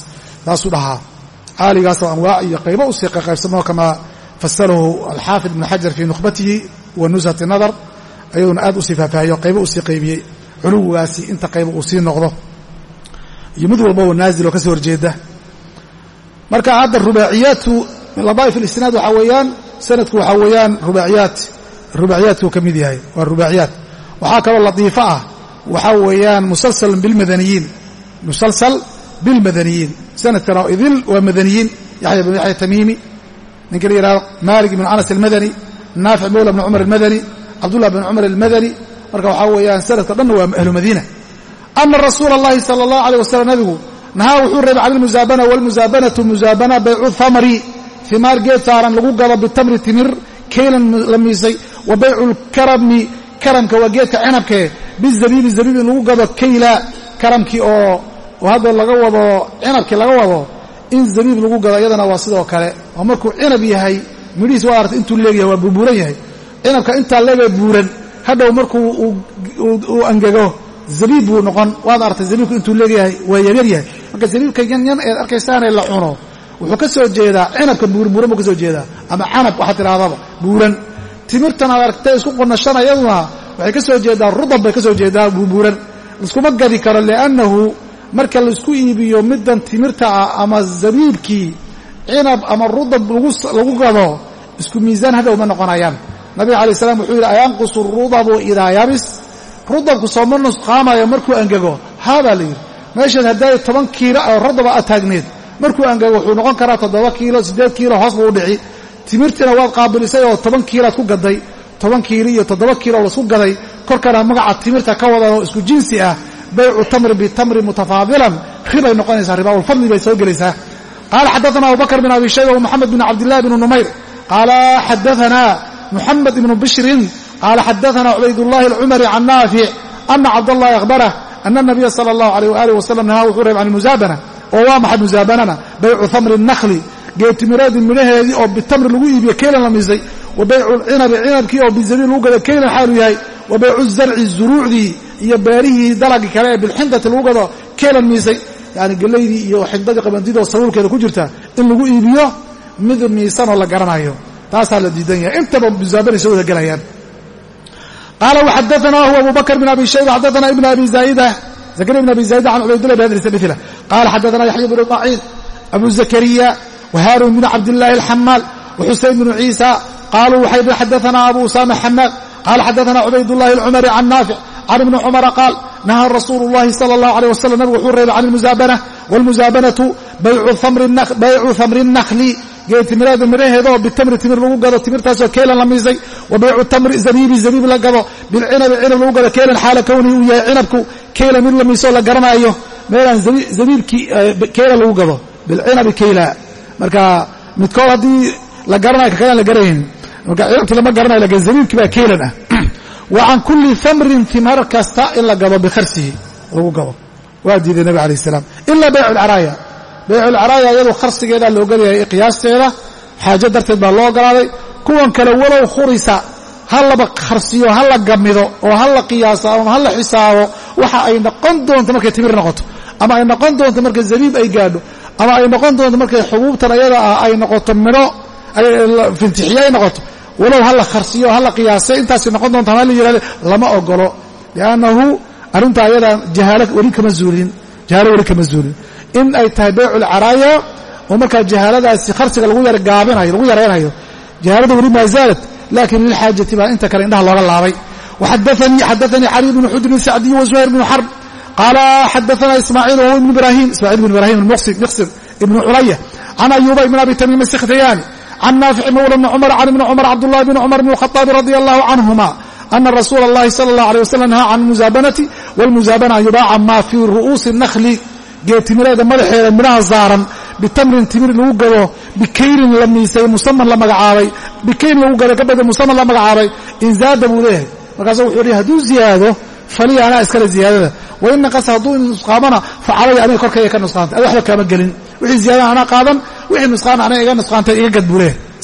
taasuu dhahaa caaligaasoo anwaac iyo qaybo u sii qaybsamo kamaa fasalahu alxaafid ibnu xajar fii nukhbatihi wa nushati nadar ayuuna aad u sii faahfaahiyo qaybo u sii qaybiyey culuwigaasi inta qaybo uu sii noqdo. Iyo mid walba oo naazil oo ka soo horjeeda. Marka hadda rubaaciyaatu ladaa'if alisnaad waxaa weeyaan sanadku waxaa weeyaan rubaaciyaat rubaaciyaadkuu ka mid yahay waa rubaaciyaat waxaa kaloo latiifo ah waxaa weeyaan musalsal bilmadaniyiin musalsal bilmadaniyiin sanadkan oo idil waa madaniyiin yaxya bnu yaxya tamiimi ninka la yidhahdo malik ibnu anas almadani naafic mawla bni cumar almadani cabdullah bn cumar almadani marka waxaa weeyaan sanadka dhanna waa ahlu madiina ana rasuula اllahi sala اllahu alيh wasalam nabigu nahaa wuxuu reebay can ilmusaabana wاlmusaabanatu musaabana baycu thamri himaar geed saaran lagu gado bitamri timir kaylan la miisay wa baycu lkarami karamka waa geedka cinabkee bizabiibi zabiib in lagu gado kayla karamkii oo hadda laga wado cinabkii laga wado in zabiib lagu gado iyadana waa sidoo kale. Oo markuu cinab yahay midhihiis waa aragtay intuu leegyahay waa burbuuran yahay. Cinabka intaa leegee buuran hadhow markuu uu angego zabiib buu noqon. Waad artay zabiibku intuu leegyahay waa yaryar yahay. Marka zabiibka yanyan eed arkaysaanee la cuno wuxuu ka soo jeedaa cinabka buuran buu ka soo jeedaa. Ama canab waxaad tidhahdaba buuran. Timirtan aad aragtay isku qonashana iyaduna waxay ka soo jeedaa rudab bay ka soo jeedaa buubuuran laiskuma gadi karo liannahu marka la isku iibiyo middan timirta ah ama zabiibkii cinab ama rudab lagu gado isku miisaan hadhow ma noqonayaan. Nabiga alay slam wuxuu yidhi ayanqusu rudabu idaa yabis. Rudabku sooma nusqaamayo markuu angego haabaa la yidhi meeshaad hadday toban kiilo oo rodaba aad taagneed markuu angego wuxuu noqon karaa toddoba kiilo siddeed kiilo hoos buu u dhici. Timirtiina waad qaabilisay oo toban kiiload ku gaday toban kiilo iyo toddoba kiilo la isku gaday. Korkana magaca timirta ka wadan oo isku jinsi ah baycu tamri bitamri mutafaadilan ribay noqonaysaa ribaulfadli bay soo gelaysaa. Qaala xadaana abubakr bin abi shayba wmoxamed bin cabdillahi bn numayr. Qaala xadaana muxamed ibnu bishrin qaala xadaana cubaydullahi alcumari can naafic ana cabdallahi akhbarah ana nabiya sala allahu alayh waaalih wasalam nahaa wuxuu reeb can musaabana oo waa maxay musaabanana baycu tamri nakhli. Geetimireedii midhaheedii oo bitamri lagu iibiyo keylan la miisay wa baycu lcinabi cinabkii oo bizabiil lagu gado keylan xaalu yahay. Wa baycu zarci zuruucdii iyo beerihii dalagii kale ee bilxindati lagu gado keelan miisay. Yani gelaydii iyo xindadii qabandido sabuulkeeda ku jirta in lagu iibiyo mid miisanoo la garanayo. Taasaa la diidan yahay. Intaba musaabanay soo wada gelayaan qaala waxadaanaa huwa abubakr bn abi shayba xadaana ibn abi zaaida zakariya bn abi zaaida can cubaydulah bn hadris mila qaala xadaana yaxya bnu daciif abu zakariya wahaarun bn cabdillaahi alxamaal waxusayn bnu ciisa qaaluu waxay xadaanaa abu usaama xamaal qaala xadaana cubaydullahi alcumari can naafic can ibni cumara qaal nahaa rasuulu llahi sala allahu aleyh wasalam nabigu wuxuu reebay can ilmusaabana waalmusaabanatu baycu thamri nnakhli geedtimirada midhaheedaoo bitamri timir lagu gado timirtaasoo keelan la miisay wa baycu tamri zabiibi zabiib la gado bilcinabi cinab lagu gado keelan xaala kownihi uu yahay cinabku keela mid la miisoo la garanaayo meelaan zabiibkii eh, keela lagu gado bilcinabi keyla marka midkood haddii la garanayo kakalaan la garanayn marka cinabkii lama garanayo laakiin zabiibkii baa keelan ah wa can kulli tamrin timar kasta in la gado bikharsihi lagu gado waa diiday nabig alayh salaam. Ila baycu lcaraaya baycu lcaraaya iyadu kharsigeedaa la ogolyahay qiyaasteeda xaajo darteed baa loo ogolaaday kuwan kale walow khurisa ha laba kharsiyo ha la gamido oo ha la qiyaaso ama ha la xisaabo waxa ay noqon doonto markay timir noqoto ama ay noqon doonto markay zabiib ay gaadho ama ay noqon doonto markay xubuubtan ayada ah ay noqoto midho fintixiye ay noqoto walow ha la kharsiyo ha la qiyaasay intaasay noqon doonto ama la yihahdo lama ogolo liannahu arrinta ayadaa jahaalo weli kama zuulin jahaalo weli kama zuulin. In ay tahay baycu lcaraaya oo markaa jahaaladaasi kharsiga lagu yar gaabinayo lagu yaraynayo jahaalada weli maa zaalat laakiin lilxaajati baa inta kale indhaha looga laabay. Xadaanii cali bnu xudrin sacdiy wa zuhayr bnu xarb qaala xadaana ismaaciil wahuwa ibn ibrahim ismaaciil ibn ibrahim miqsir ibnu culaya can ayuba ibn abi tamiim asikhtayaani عن naafici mawla بن cumar can ibni cumar cabdullahi bni cumar bni lkhadaabi radia allahu canhuma ana rasuula allahi sala allah alay wasalam nahaa can almusaabanati walmusaabana an yubaaca maa fii ru'uusi nakhli geetimireeda madaxeeda midhaha saaran bitamrin timir lagu gado bikayrin la miisay musaman la magacaabay bikayrin lagu gado kabada musaman la magacaabay in zaada buu leeyahay markaasu wuxuu lihi hadduu ziyaado faliya anaa iskale ziyaadada wain naqasa hadduu nusqaamana fa calaya aniga korkayga ka nusqaantay ad waxba kaama gelin wixii ziyaadana anaa qaadan wixii nusqaan ana iga nusqaantay iga gad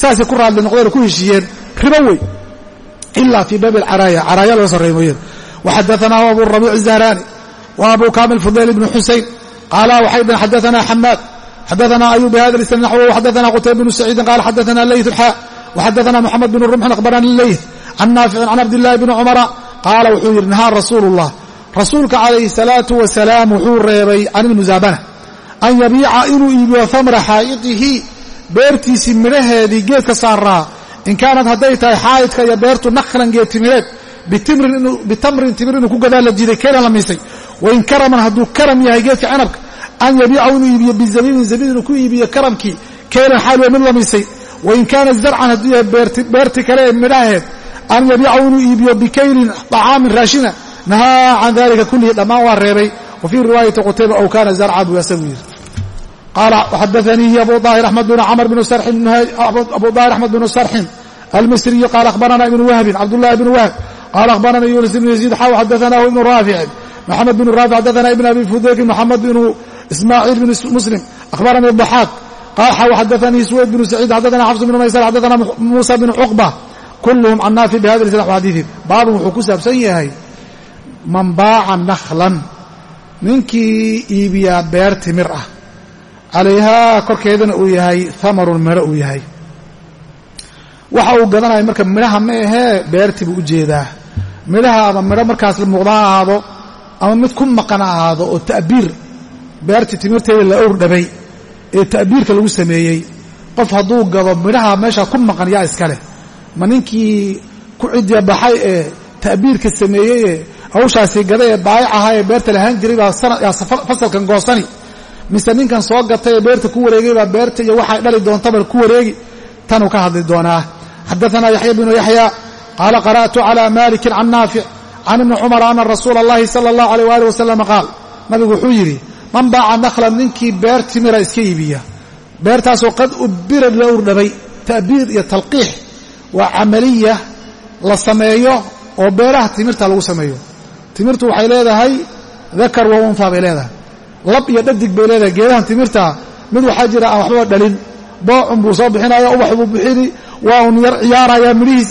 saasay ku raadli noqdeen ku heshiiyeen. Ribo wey. Ilaa fii baabi alcaraaya. Caraaya laga sarreey mooyeen waxadaanaa abu rabiic zahraani wa abu kaamil fudayl ibnu xusayn qaala waxay dheen xadaanaa xamaad xadaanaa ayub bihada lisnad naxw xadaanaa qutayb binu saciidin qaala xadaanaa leyt xaa waxadaanaa moxamed binu rumxin akhbarani leyt can naaficin can cabdillaahi bni cumara qaala wuxuu yidhi nahaa rasuulu rasuulka calayhi salaatu wasalaam wuxuu reebay can ibnu zaabana an yabiica inuu iibiyo hamra xaa'iqihi beertiisii midhaheedii geedka saaraa in kaanad hadday tahay xaayidka iyo beertu nakhlan geed timireed bitamrin timir inuu ku gadaa la diiday keelan la miisay wain karaman hadduu karam yahay geedka cinabka an yabiicahu inuu iibiyo bizabiibin zabiib inuu ku iibiyo karamkii keelan xaaliya mid la miisay wain kaana zarcan hadduu yahay beerti kale ee midhaheed an yabiicahu inuu iibiyo bikaylin طacaamin raashina nahaa can dalika kullihi dhammaan waa reebay wa fii riwaayati qutayba ow kaana zarca qaala xadaanihi abu daahir axmed bn camr abu daahir axmed bnu sarxin almisriyu qaala akhbarana ibnu wahbin cabdullahi bnu wahb qaala akhbarana yunis ibnu yaziid xaw xadaanahu ibnu raaficin maxamed bn raafic xadaana ibn abi fudaykin moxamed bnu ismaaciil bn muslim akhbarani daxaaq xaw xadaanii suweyd bnu saciid xadaana xafs bnu maysar xadaana muusa bn cuqba kulluhum can naafic bihada isnad xadiiin baabun wuxuu ku saabsan yahay man baaca nakhlan ninkii iibiyaa beer timir ah calayhaa korkeedana uu yahay hamarun midho uu yahay. Waxa uu gadanaya marka midhaha ma ahee beertii buu u jeedaa. Midhaha ama midho markaas muuqda ha ahaado ama mid ku maqan ha ahaado oo ta'biir beertii timirteeda la owr dhabay ee ta'biirka lagu sameeyey. Qof hadduu gado midhaha meesha ku maqan yaa iska leh. Ma ninkii ku cidya baxay ee ta'biirka sameeyey ee hawshaasi gada ee baayic ahaa ee beerta lahaan jiray baa fasalkan goosani mise ninkan soo gatay ee beerta ku wareegaybaa beerta iyo waxay dhali doontaba ku wareegi tanuu ka hadli doonaa. Xadaanaa yaxya bnu yaxya qaala qara'tu calaa malikin can naafic can ibni cumar ana rasuula allahi sala allahu aleyh waali wasalam qaal. Nabigu wuxuu yidhi man baaca nakhlan ninkii beer timira iska iibiya beertaasoo qad ubirad la urdhabay ta'biir iyo talqiix waa camaliya la sameeyo oo beeraha timirta lagu sameeyo. Timirtu waxay leedahay dakar wa unfa bay leedahay lab iyo dhadig bay leedahay. Geedahan timirta mid waxaa jira aan waxbaba dhalin. Boocun buu soo bixinaya ubax buu bixini waa un yar ciyaaraya midhihiis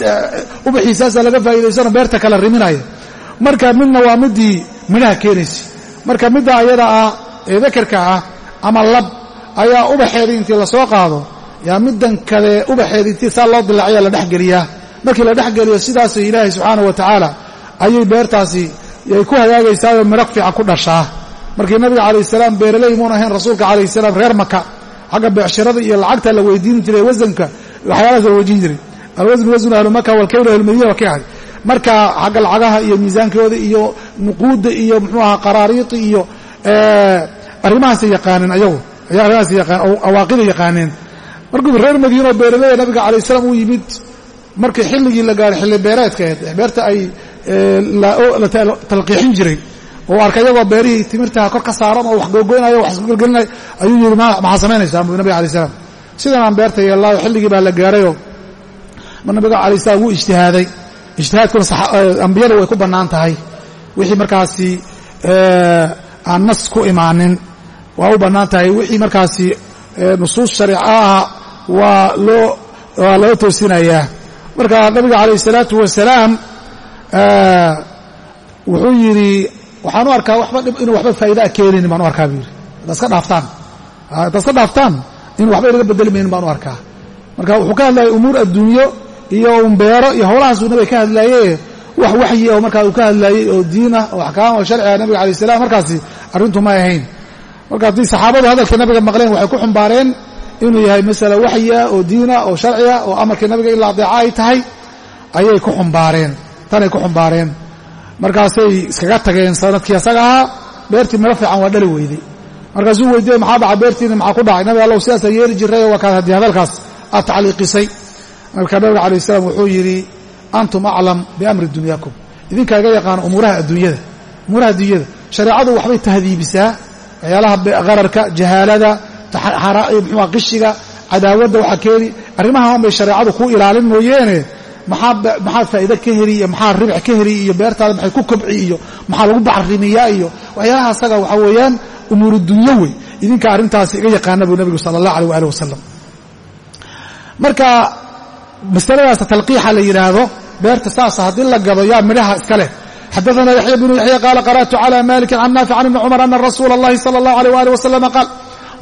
ubaxiisaasa laga faa'iidaysano beerta kala riminaya. Marka midna waa midii midhaha keenaysa. Marka midda ayada ah ee dakarka ah ama lab ayaa ubaxeedii intii la soo qaado yaa middan kale ubaxeedii intii saa loo dilaaciya la dhexgeliyaa markii la dhexgeliyo sidaasay ilaahay subxaana wa tacaala ayay beertaasi ay ku hagaagaysaayoo midho fiican ku dhashaa markii nabiga calayh salaam beeraley muun ahayn rasuulka calayh salaam reer maka xagga beecshirada iyo lacagta la weydiin jiray wasanka waxyaalahaas la weydiin jiray. Alwasn wasnu ahlu maka walkaylu ahlumadiina waa ka ahay marka xagga lacagaha iyo miisaankooda iyo nuquudda iyo muxuu ahaa qaraariidi iyo arrimahaasay yaqaaneen ayagu arrimahaas awaaqida yaqaaneen markuu reer madiinoo beeraleya nabiga calayh salaam uu yimid markii xilligii la gaaray xilli beereedka beerta ay la talqiixin jiray oo arkay iyagoo beerihii timirtaha kor ka saaran oo wax googoynayo wax isgelgelinay ayuu yidhi maxaa samaynaysaa buu nabiga alay salaam. Sidanaan beerta yeellaayo xilligii baa la gaarayoo nabiga alay salaam wuu ijtihaaday. Ijtihaadkuna ambiyada way ku bannaan tahay. Wixii markaasi aan nas ku imaanin waa u bannaan tahay. Wixii markaasi nusuus shariica ah waa loo waa loo toosinayaa. Marka nabiga calayh isalaatu wasalaam wuxuu yidhi waxaan u arkaa inuu waxba faa'idaa keenaynin baan u arkaa buu yidhi. Haddaad iska dhaaftaan. Haddaad dhaaftaan inuu waxba inaga bedelmaynin baan u arkaa. Marka wuxuu ka hadlayay umuur adduunyo iyo umbeero iyo howlahaasuu nabiga ka hadlaaye wax waxyi oo markaa uu ka hadlaayey oo diin ah oo axkaam oo sharciga nabiga alay salam markaasi arrintu may ahayn. Marka haddii saxaabadu hadalkii nabiga maqleen waxay ku xumbaareen inuu yahay masala waxyi ah oo diina oo sharciga oo amarkii nabiga in la adeeco ay tahay ayay ku xumbaareen. Tanay ku xumbaareen markaasay iskaga tageen sannadkii asaga ahaa beertii miro fiican waa dhali weyday. Markaasuu weydiiyey maxaa dhaca beertiina maxaa ku dhacay? Nabi allow sidaasaa yeeli jiray waa kaad haddii hadalkaas aad tacliiqisay. Marka nabiga alayh salaam wuxuu yidhi antum aclam biamri dunyaakum idinkaa iga yaqaano umuuraha adduunyada umuuraha adduunyada. Shareecadu waxbay tahdiibisaa waxyaalaha qararka jahaalada muxua qishiga cadaawadda waxaa keeni arrimahan bay shareecadu ku ilaalin mooyeene maxaa maxaad faa'iido ka heli iyo maxaa ribx ka heli iyo beertaada maxay ku kobci iyo maxaa lagu bacrimiyaa iyo waxyaalaha asaga waxaa weeyaan umuuru dunyo wey. Idinka arrintaasi iga yaqaana buu nabigu sala allah aleyh waali wasalam marka masaladaasa talqiixa la yidhaahdo beerta saasa haddii la gado yaa midhaha iska leh. Xadaana yaxya bnu yaxya qaal qaraأtu cala malikin can naafic can ibni cmr ana rasuul allahi sala allah aleyh waali wasalama qaal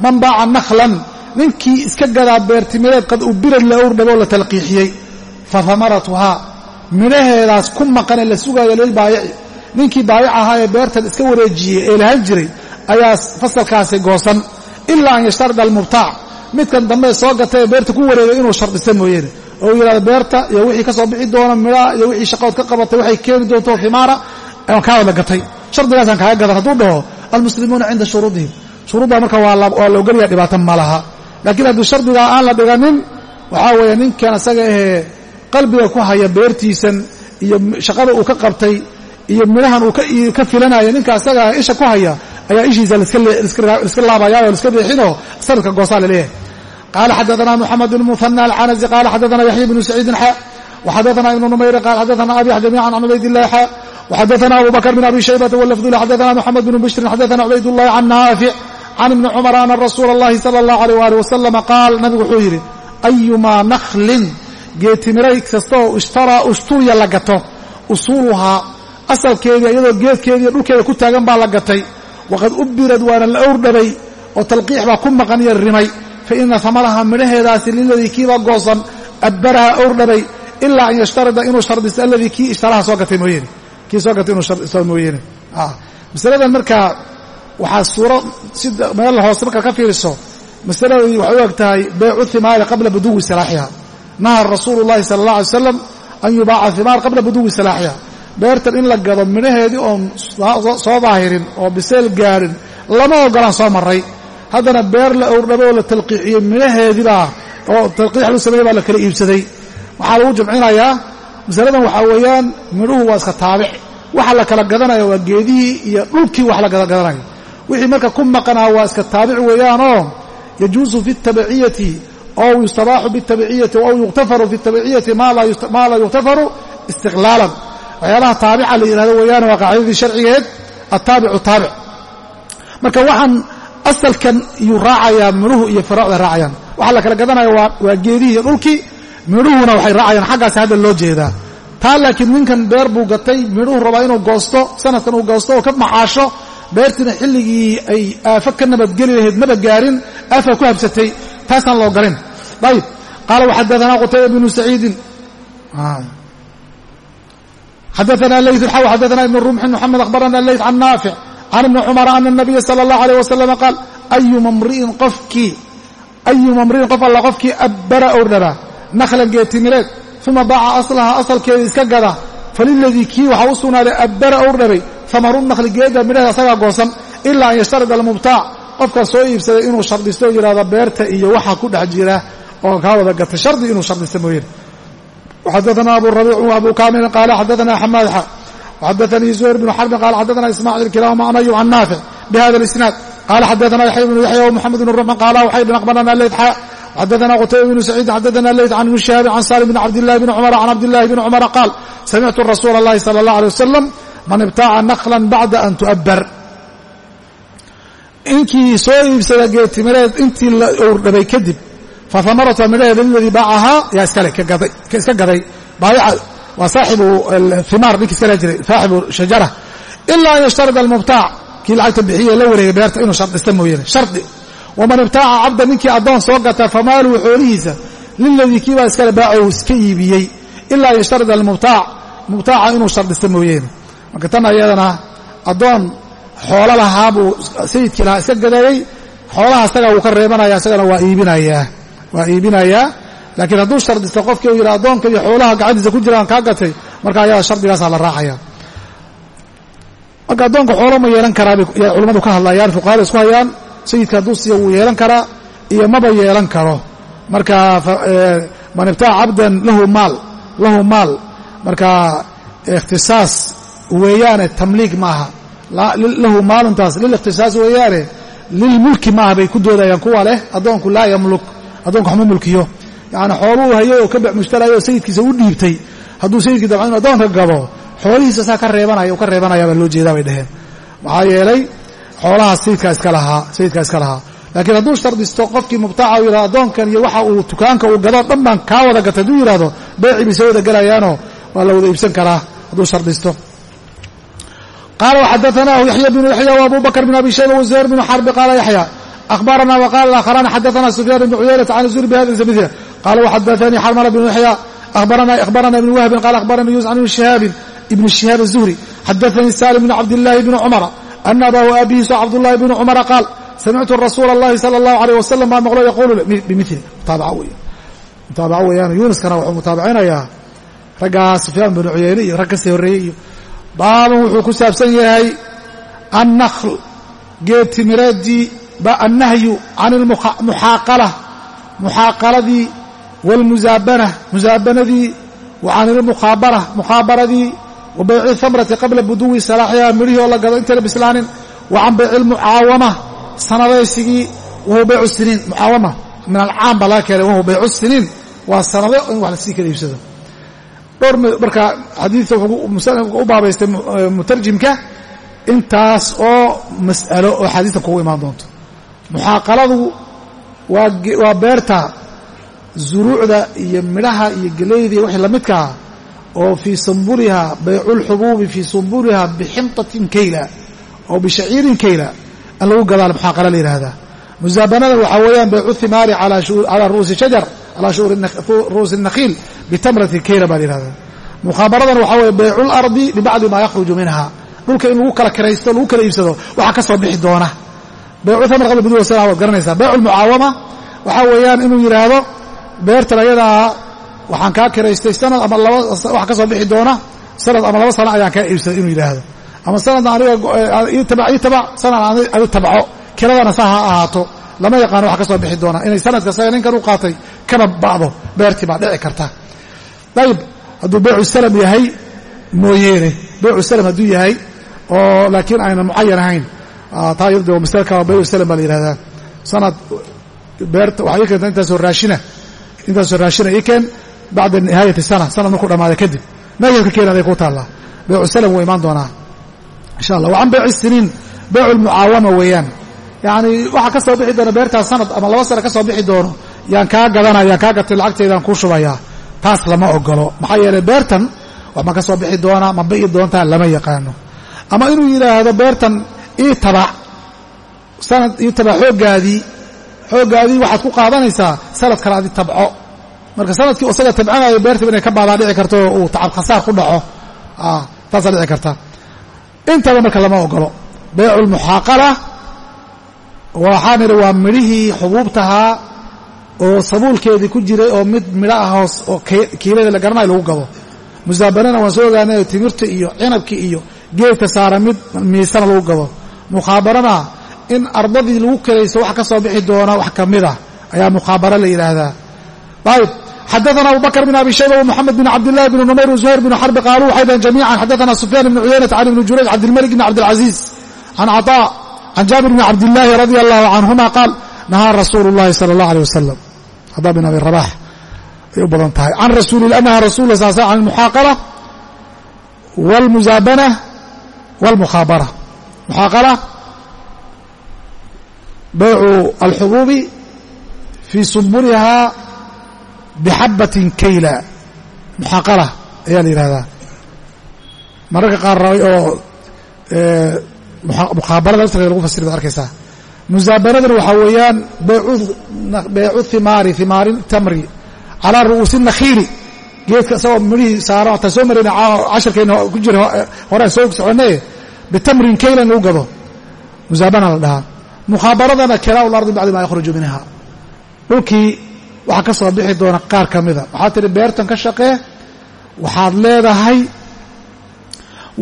man baaca nahlan ninkii iska gadaa beertimireed qad uu ubirad la owrdhaboo la talqiixiyey fahamaratuhaa midhaheedaas ku maqane la sugaayo lilbaayici ninkii baayic ahaa ee beertan iska wareejiyey ee lahan jiray ayaa fasalkaasi goosan. Ilaa an yashtarida almubtaac. Midkan dambe soo gatay ee beerta ku wareegay inuu shardhista mooyeene oo yidhahdo beerta iyo wixii ka soo bixi doona midhaha iyo wixii shaqood ka qabatay waxay keeni doonto himaara kaa wada gatay. Shardigaasaan kaaga gadan. Hadduu dhaho almuslimuuna cinda shuruudihim. Shuruudda marka waa la ogolaya dhibaato ma laha. Laakiin haddii shardigaa aan la dhiganin waxaa weeye ninkan isaga ahee qalbiga ku haya beertiisan iyo shaqada uu ka qabtay iyo midhahan uu ka filanaya ninka isaga isha ku haya ayaa ishiisa liska laabaya oo liska riixinoo sanadka goosaa laleeyahay qala xadaثna mxamed bn muثنى alcanaزi qala xadaثna yaحya bnu سacيidin xa وxadaثna ibn نmayr qal xadaثna abi جamيعا can cubayd الlah xa وxadaثna abu bakr bn abi shaybةa wlfdul xadaثna mxamed bn bشhrin xadaثna cubayd الlahi can naafic can ibni cmr ana rasuula الlahi salى الlah عalيه ali waslm qaal nabigu wuxuu yidhi أyumaa geetimiray kastaoo ishtaraa ushtuya la gato. Usuuluhaa asalkeedii iyadoo geedkeediiyo dhulkeeda ku taagan baa la gatay. Waqad ubirad waana la owrdhabay oo talqiix baa ku maqan iyo rimay. Faina amaraha midhaheedaasi liladii kiiba goosan abbaraha owrdhabay ilaa an yashtarida inuu shardisto aladii kii ishtaraha soo gatay mooyeene kii soo gatay inuu mooyeene masaladan markaa waxaa suuro si meel hoose markaad ka fiiriso masaladii waxay u eg tahay beycu himaari qabla buduwi salaaxiha nahar rasuulu llahi sala allah alay slam an yubaaca himaar qabla buduwi salaaxiha beertan in la gado midhaheedii oon soo daahirin oo biseel gaadhin lama ogolaan soo maray haddana beer la owrdhabo oo la talqiixiyey midhaheediibaa oo talqiix lu sameeyey baa la kala iibsaday waxaa lagu jamcinayaa masaladan waxaa weeyaan midhuhu waa iska taabic waxa la kala gadanaya waa geedihii iyo dhulkii wax la gadanayo wixii marka ku maqanaa waa iska taabic weeyaanoo yajuusu fi اtabiciyati ow yustabaaxu biاtabiciyati ow yukhtafaru fi اtabiciyati maa laa yukhtafaru istiqlaalan waxyaalaha taabica la yidhahdo weeyaan waa qaacidadii sharcigeed attaabicu taabic marka waxaan asalkan iyuu raacayaa midhuhu iyo faraacda raacayaan waxaa la kala gadanaya waa geedihii iyo dhulkii midhuhuna waxay raacayaan xaggaasi hadda loo jeedaa taa laakiin ninkan beer buu gatay midhuhu rabaa inuu goosto sanadkan uu goosto oo ka macaasho beertiina xilligii ay aafo ka nabadgeli lahayd maba gaarin aafa ku habsatay taasaan loo galin ayb qaala waxadaanaa qutayba bnu saciidin. Xadaana leyt xaw xadaana ibn rumxin mxamed akhbarana leyt can naafic can ibni cumara ana nabiya sala allahu aleyh wasalama qaal ayuma mri'in qofkii ayuma mri'in qof alla qofkii abbara ou dhabaa nakhlan geetimireed uma daaca aslaha asalkeeda iska gada faliladii kii waxaa u sugnaaday abbara ou dhabay amaru nakhli geeda midhaheeda asagaa goosan ilaa an yashtarida almubtaac qofka soo iibsaday inuu shardisto oo yidhahdo beerta iyo waxa ku dhex jira oo kaa wada gartay shardi inuu shardista mooyane xadana abu rabiic abu kaamilin qaala xadaana xamaad xadaanii zuhayr bnu xarbin qaala xadaana ismaciil kilaahuma an ayub can naafic bihada isnaad qaala xadaana yaxya bnu yaxya wmuxamed bnu ruxman qaala waxay dhin aqbarana leyd xa xadaana qutayba bnu saciid xadaana leyd can ibni shihaabin can salim bn cabdillahi bni cumara can cabdillahi bni cumara qaal samictu rasuula allahi sala allah alay wasalam man ibtaaca naklan bacda an tu'abbar inkii soo iibsada geetimireed intii la owrdhabay kadib fahamarata midhaheeda liladii baacahaa yaa iskale iska gaday baayaca waa saaxibu himaar ninkii iskale jiray saaxibu shajara. Ilaa an yashtarida almubtaac kii lacagta bixiye la wareegay beerta inuu shardhista mooyaane shardi. Waman ibtaaca cabda ninkii addoon soo gata famaaluhu xoolihiisa liladii kiibaa iskale baacahu iska iibiyey. Ilaa an almubtaac mubtaaca inuu shardhista mooyaane marka tan ayadana addoon xoolo lahaa buu sayidkii lahaa iska gadeeyey. Xoolaha isagaa wuu ka reebanaya isagana waa iibinayaa waa iibinayaa laakiin hadduu shardisto qofkii uu yidha addoonka iyo xoolaha gacantiisa ku jiraan kaa gatay marka ayada shardigaasaa la raacaya. Marka addoonka xoolo ma yeelan karaa bay culimmadu ka hadlayaan fuqahada isku hayaan. Sayidka hadduu siiya wuu yeelan karaa iyo maba yeelan karo. Marka man ibtaca cabdan lahu maal lahu maal. Marka ikhtisaas weeyaane tamliig maaha lahu maaluntaas lilikhtisaas weeyaane lilmulki maaha bay ku doodayaan kuwa leh addoonku laa yamluk addoonka waxma mulkiyo. Yacni xooluu hayay oo ka bec mushtarayo oo sayidkiisa u dhiibtay. Hadduu sayidkii dabcan inu addoonka gabo xoolihiisa saa ka reebanaya ka reebanaya baa loo jeedaa bay dheheen maxaa yeelay xoolahaas sayidkaa iska lahaa sayidkaa iska lahaa. Laakiin hadduu shardisto qofkii mubtaaca u yidhahdo addoonkan iyo waxa uu dukaanka uu gado dhan baan kaa wada gatay. Hadduu yidhahdo beecii bay soo wada gelayaanoo waa la wada iibsan karaa hadduu shardisto qala وxadثnahu yaحyى بن yaحyى وabu bkr بن abi shayba وزهير بن xرب qala yaحyى أخbarna وqala الآkخران xadثna سفyان بن عuyaynة عن زهر بhda mثl qala وxadثnii xrmل بن yaحyى أخbarna iبن وهب qala أخbarnii يوسف عن بن شهاaب iبن شهاaب الزهري xadثnii سالم بن cabداللahi بن cمر أن abah abihiisu cabdاللahi بن cمر qاal samictu rasuul الlahi slى الlaه عليه وsلم baa mqlo yqulu bmثl mutaabac wey mutaabaco weeyaan yunuskana wuxuu mutaabacinayaa raggaa سufyaan بن cuyayne iyo rag kasii horeeyey iyo baaban wuxuu ku saabsan yahay annakhl geedtimireedii annahyu can almuxaaqala muxaaqaladii waalmusaabana musaabanadii wa can ilmukhaabara mukhaabaradii wa bayci thamrati qabla buduwi salaaxiha midhihii oo la gado intayna bislaanin wa can bayci almucaawama sanadaysigii wahuwa baycu siniin mucaawama min alcaam baa laga keenay wahuwa baycu siniin waa sanado in wax la sii kala iibsado dhowr marka xadiidka wuxuu u baabaystay mutarjimka intaas oo mas'alo oo xadiidkan kugu imaan doonto. Muxaaqaladu waa beerta zuruucda iyo midhaha iyo gelayda iyo wixii lamidkaa oo fii sumburiha bayculxubuubi fii sumburiha bixintatin kayla oo bishaciirin kayla in lagu gadaal muxaaqala la yidhaahdaa musaabanada waxaa weeyaan baycu thimaari calaa ru'uusi shajar calaa ru'uusi nakhiil bitamrati kayla baa la yihahdaa mukhaabaradana waxaa weeye baycu lardi bibacdi maa yakhruju minha dhulka in lagu kala kiraysto lagu kala iibsado waxaa ka soo bixi doona baycu thamr qabla sana waad garanaysaa baycu lmucaawama waxaa weeyaan inuu yidhaahdo beertan ayadaa waxaan kaa kiraystay sanad ama laba wax ka soo bixi doona sanad ama laba sano ayaan kaa iibsaday inuu yidhaahdo ama sanadna aniga ii tabac sanad adi tabco kiradana ha ahaato lama yaqaano wax ka soo bixi doona inay sanadka saga ninkan u qaatay kana ba'do beertii baa dhici karta dayib hadduu baycu salam yahay mooyeene. Baycu salam hadduu yahay oo laakiin aynan mucayan ahayn. Taa yade masale kale baycu salam baa la yihahdaa sanad beerta waxaa keenta intaasoo raashina intaasoo raashina ii keen bacda nihaayati sana sanad markuu dhamaada kadib. Meeshaad ka keenaday ku taallaa. Baycu salam wuu imaan doonaa. Insha allah wa can siniin baycu lmucaawama weeyaan. Yacni waxaa ka soo bixi doona beertaas sanad ama laba sana ka soo bixi doono yaan kaa gadanaya yaan kaa gatay lacagteydaan kuu shubayaa taas lama ogolo maxaa yeelay beertan wax ma ka soo bixi doonaa ma bi'i doontaa lama yaqaano. Ama inuu yidhaahdo beertan ii tabac sanad ii tabac xooggaadii xooggaadii waxaad ku qaadanaysaa sanad kale adi tabco. Marka sannadkii isaga tabcanayo beertiba inay ka baadaan dhici karto uu tacab khasaar ku dhaco. Taasaa dhici karta. Intaba marka lama ogolo baycu lmuxaaqala waxaa nidhi waa midhihii xubuubtahaa oo sabuulkeedii ku jiray oo mid midho ah hoos oo kiilada la garanayo lagu gado musaabanana waan soo ogaanay timirta iyo cinabki iyo geedka saara mid miisana lagu gado mukhaabarana in ardadii lagu kelayso wax ka soo bixi doona wax ka mid ah ayaa mukhaabaro la yidhaahdaa. Ayb xadaana abu bakr bn abi shayba wmoxamed bn cabdillahi bn numayr wzuhayr bn xarbi qaaluu waxay dhaheen jamiican. Xadaana sufyaan ibn cuyaynata can ibni jurayj cabdilmalik bn cabdilcaziiz can caطaa can jaabir bn cabdillaahi radi allahu canhuma qaal nahaa rasuulu llahi sala allah alيh wasalam cadaa bin abi rabax ay u badan tahay. Can rasuuli nahaa rasul sal sl can almuxaaqala wاlmuzaabana wاlmukhaabara muxaaqala baycu alxubuubi fii sumburihaa bixabatin kayla. Muxaaqala ayaa la yidhahdaa mararka qaar rabay oo mukhaabarada laftarkeeda lagu fasiri baad arkaysaa musaabanadana waxaa weeyaan baycu himaari himaari tamri calaa ru'uusi nakhiili geedka isagoo midhihii saaro hataa soo marayna casharkeenna ku jira horaan soo soconnaye bitamrin kaylan lagu gado. Musaabana la dhahaa. Mukhaabaradana kiraau lardi bacdi maa yakhruju minha dhulkii waxaa ka soo bixi doona qaar ka mida. Waxaad tihi beertan ka shaqee waxaad leedahay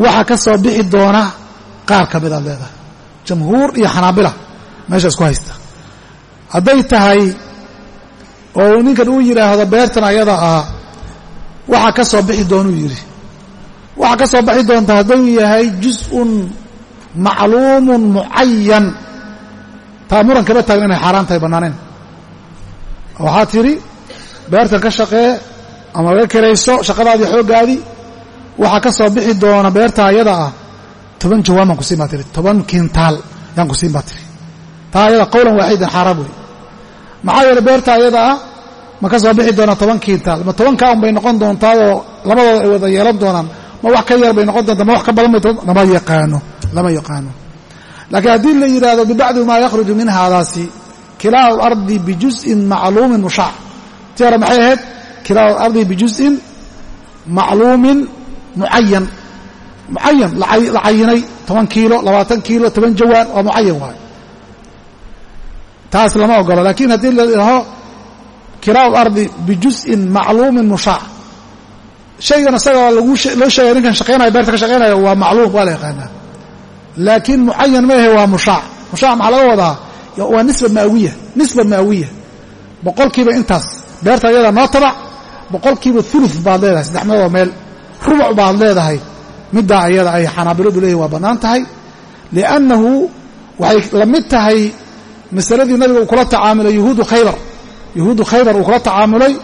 waxa ka soo bixi doona qaar ka midaad leedahay. Jamhuur iyo xanaabila meesha isku haysta. Hadday tahay oo ninkan uu yidhaahdo beertan ayada ah waxa ka soo bixi doonuu yidhi. Waxa ka soo bixi doonta hadduu yahay juz-un macluumun mucayan taa muran kama taagna inay xaaraan tahay bannaaneen waxaa tidhi beertan ka shaqee ama laga kerayso shaqadaadii xooggaadii waxaa ka soo bixi doona beerta ayada ah toban jawaan baan kusiin baa tihi toban kintaal yaan kusiin baa tihi taa ayada qowlan waaxidan xaaraam wey maxaa yeele beerta ayada ah ma ka soo bixi doonaa toban kintaal ma tobankaa un bay noqon doontaadoo labadooda ay wada yeelan doonaan. Ma wax ka yar bay noqon doontaa. Ma wax ka badan lama yaqaano. Lama yaqaano. Laakiin haddii la yidhaahdo bibacdi maa yakhruju min haadaasi kilaa alardi bijuz'in macluumin mushaac tii hore maxay ahayd? Kilaa alardi bijuz'in macluumin mucayan mucayan la cayinay toban kiilo labaatan kiilo toban jawaan waa mucayan waay taas lama ogolo laakiin haddii la idhaaho kilaa alardi bijuz'in macluumin mushaac shaygan laguu loo sheegaya ninkan shaqaynaya beerta ka shaqaynaya waa macluum waa la yaqaanaa. Laakiin mucayan ma ahe waa mushaac mushaac maxaa laga wadaa? Waa nisba maawiya nisba maawiya. Boqolkiiba intaas beerta ayadaa noo tabac boqolkiiba ulu baad leedahay saddex meeloodoo meel. Rubuc baad leedahay. Middaa ayada ay xanaabiladu leeyihiin waa bannaan tahay. Liannahu waxay la mid tahay masaladii nabiga uu kula tacaamulay yuhuudu khaybar. Yuhuudu khaybar uu kula tacaamulay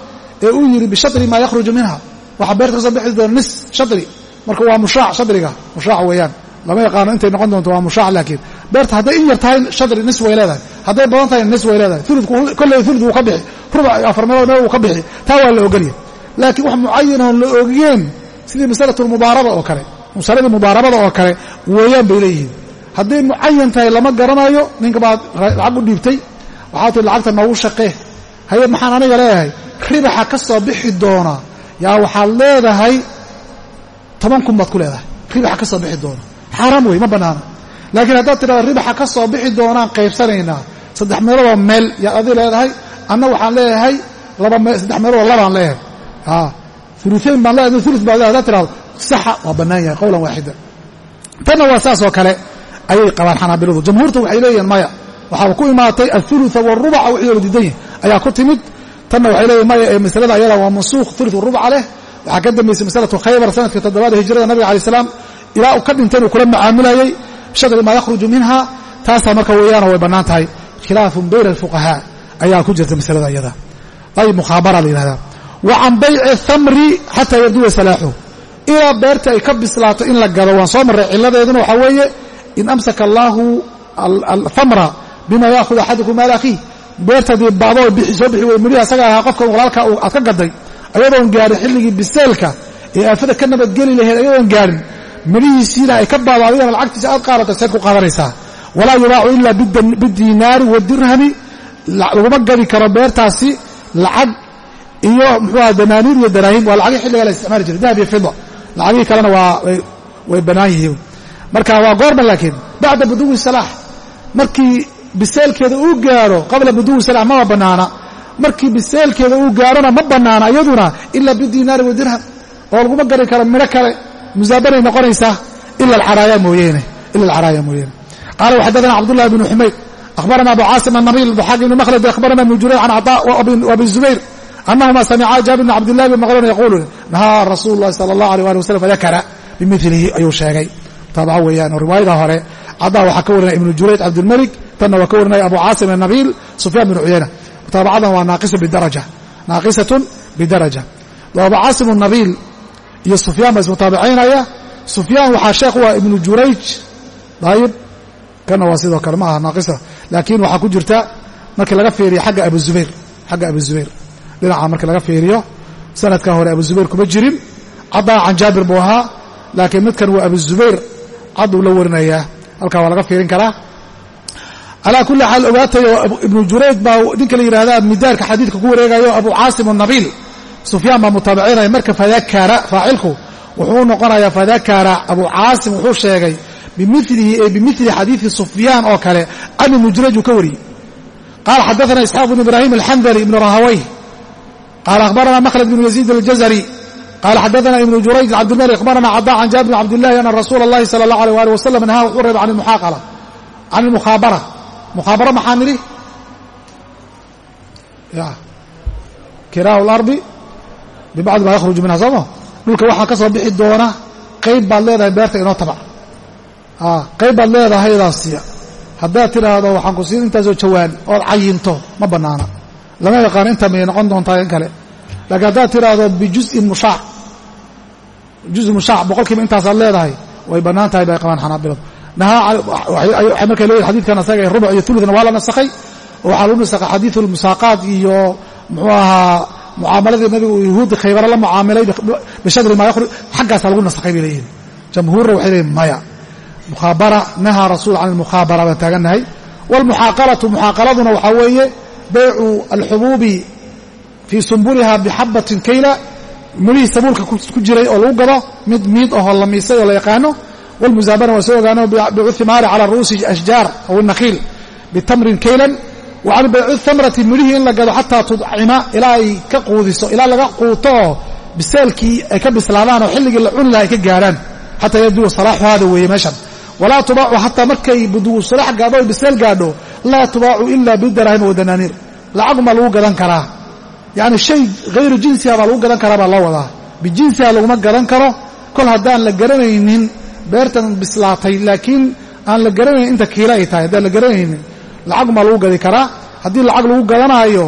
ee uu yidhi bishatri maa yakhruju minha. Waxaa beerta ka soo bixi doona nis shatri. Marka waa mushaac shadriga mushaac weeyaan. Lama yaqaano intay noqon doonto waa mushaac laakiin beerta hadday in yar tahay shadri nis way leedahay. Hadday badan tahay nis way leedahay. Uludku kolley ulud wuu ka bixi. Rubac afar meelood meel wuu ka bixi. Taa waa la ogolya laakiin wax mucayanoon la ogeen sidii masalatu mudaaraba oo kale masaladii mudaarabada oo kale weeyaan bay leeyihiin hadday mucayan tahay lama garanayo ninka baad lacag u dhiibtay waxaa tii lacagta noogu shaqee. Haye maxaan aniga leeyahay? Ribaxa ka soo bixi doona. Yaa waxaad leedahay toban kun baad ku leedahay. Ribaxa ka soo bixi doona. Xaaraam wey ma bannaana laakiin haddaad tidhahdo ribaxa ka soo bixi doonaan qaybsanaynaa. Saddex meeloodoo meel yaad adi leedahay. Anna waxaan leeyahay laba saddex meeloodoo labaan leeyahay. Uluayn baan leedahay ulu baa leedahay hadaad tidhahdo saxa waa bannaan yahay qowlan waaxida. Tanna waa saas oo kale ayay qabaan xanaabiladu jamhuurta waxay leeyihiin maya waxaa ku imaatay aulua warubaca wixii la diidan yahay ayaa ku timid. Tanna waxay leeyihiin maya ee masalada ayada waa mansuukh ulu rubaca leh. Waxaa ka dambaysay masalatu khaybar sanadka toddobaada hijrada nabiga alai salaam ilaa uu ka dhintay inuu kula macaamilayey shadri maa yakhruju minha. Taasaa marka weeyaano way bannaan tahay. Khilaafun bayna alfuqahaa ayaa ku jirta masalada iyada ayb mukhaabara la yihahdaa wa bayci thamri xataa yarduwa salaaxu ilaa beerta ay ka bislaato in la gado waan soo marray cilladeeduna waxaa weeye in amsaka allaahu athamra bima yaakhud axadukum maal akhiih beerta haddii baadoo soo bixi wey midhihi asaga ahaa qofkan walaalka aad ka gaday ayadoon gaarin xilligii biseelka ee aafada ka nabadgeli lahayd ayadoon gaarin midhihiisiina ay ka baado adigana lacagtiisa aad qaadata seed ku qaadanaysaa walaa yubaacu ila bidiinaari wadirhami laguma gadi karo beertaasi lacag iyo muxuuaha danaaniir iyo daraahim waa lacagii xilliga la isticmaali jiray dahab iyo lacagihii kalena waa way yihiin marka waa goorma laakiin bacda buduwi salaax markii biseelkeeda uu gaaro qabla buduwi salaax maba bannaana markii biseelkeeda uu gaarona ma bannaana iyaduna ilaa bidinaari wadirham oo laguma gari karo midho kale. Musaabanay noqonaysaa ila alcaraaya mooyeene ila alcaraaya mooyeene. Qaala waxaddaana cabdullahi bnu xumayd akhbarana abu caasim annabiil bxaak ibni makhladin akhbarana bnu jurayr can cataa abi zubayr anahuma samicaa jaabir bn cabdillahi bn maqlon yaquulu nahaa rasuulu llahi sala allah aleh ali wasalm fadakara bimilihi ayuu sheegay taabaco weeyaan riwaayada hore cadaa waxaa ka warinaya ibnu jurayj cabdilmalik tanna waa ka warinaya abu caasim annabiil sufyaan bn cuyayna mutaabacadan waa naaqisatun bidaraja. Abu caasim nabiil iyo sufyaan baa ismutaabicaynaya sufyaan waxaa sheekh u ah ibnu jurayj dayib kana waa sidoo kale ma aha naaqisa. Laakiin waxaa ku jirta markii laga fiiriyo agga abuzubayr xagga abu zubayr. Dhinaca markii laga fiiriyo sanadka hore abu zubayr kuma jirin. Caddaa can jaabir buu ahaa laakiin midkan waa abu zubayr cadduu la warinayaa halkaa waa laga fiirin karaa. Calaa kulli xaal ogaatay oo ibnu jurayj baa ninka la yidhahda midaarka xadiidka ku wareegayo abu caasim nabiil sufyaan baa mutaabicinaya marka fadakara faacilku wuxuu noqonayaa fadakara abu caasim wuxuu sheegay bimilihi ee bimili xadiidi sufyaan oo kale can ibnu jurayj uu ka wariyey. Qaala xadaana isxaaq bn ibrahim alxandali ibnu rahawayh. Qaala akhbarana makhlad bn yaziid aljazari qala xadaana ibnu jurayd cabdimali abarana cada can jaabir bn cabdillahi ana rasuula allahi sala allah aleh ali wasalam nahaa wuxuu reeba an can lmukhaabara mukhaabara maxaa nidhi kiraahu lardi bibacdi ma yakhruju minha sooma dhulka waxaa ka soo bixi doona qayb baad leedahay beerta inoo tabac qayb baad leedahay idaas siiya haddaad tidhaahdo waxaan ku siin intaasoo jawaan ood cayinto ma bannaana lama yaqaano inta mayay noqon doontaa in kale laakiin haddaad tidhaahdo bijuز'in mushaac juzin mushaac boqolkiiba intaasaad leedahay way bannaan tahay bay qabaan xanaabiladu. Nahaa markay leeyihiin xadidkan asaga rubuc iyo uludna waa la nasakhay. Oo waxaa lagu nasakhay xadiidu lmusaaqaat iyo muxuu ahaa mucaamaladii nabigu yahuudda khaybara la mucaamilay bishadri maa yakhruj xaggaasaa lagu nasakhay bay leeyihiin jamhuurna waxay leeyihiin maya. Mukhaabara nahaa rasuul can almukhaabara baan taagannahay waalmuxaaqalatu muxaaqaladuna waxaa weeye baycu alxubuubi fii sumbuliha bixabatin kayla midhihii sabuulka ku jiray oo lagu gado mid miid ahoo la miisay oo la yaqaano wlmusaabana waa soo ogaano bicu himaari cala ru'uusi ashjaar aw nakhiil bitamrin kaylan wa can baycu thamrati midhihii in la gado xataa tudcima ilaa ay ka quudiso ilaa laga quuto oo biseelkii ay ka bislaadaan oo xilligii la cuni laha ay ka gaadhaan xataa yabduwa salaaxuhaada weeye meeshan. Walaa tubaacu xataa markay buduwu salaax gaadho ay biseel gaadho laa tubaacu ila bidaraahim wa danaaniir. Lacaguma lagu gadan karaa yacni shay hayru jinsiha baa lagu gadan karaa baa loo wadaa. Bijinsiha laguma gadan karo. Kol haddaan la garanaynin beertan bislaatay laakiin aan la garanayn inta kiila ay tahay haddaan la garanaynin lacagmaa lagu gadi karaa. Haddii lacag lagu gadanaayo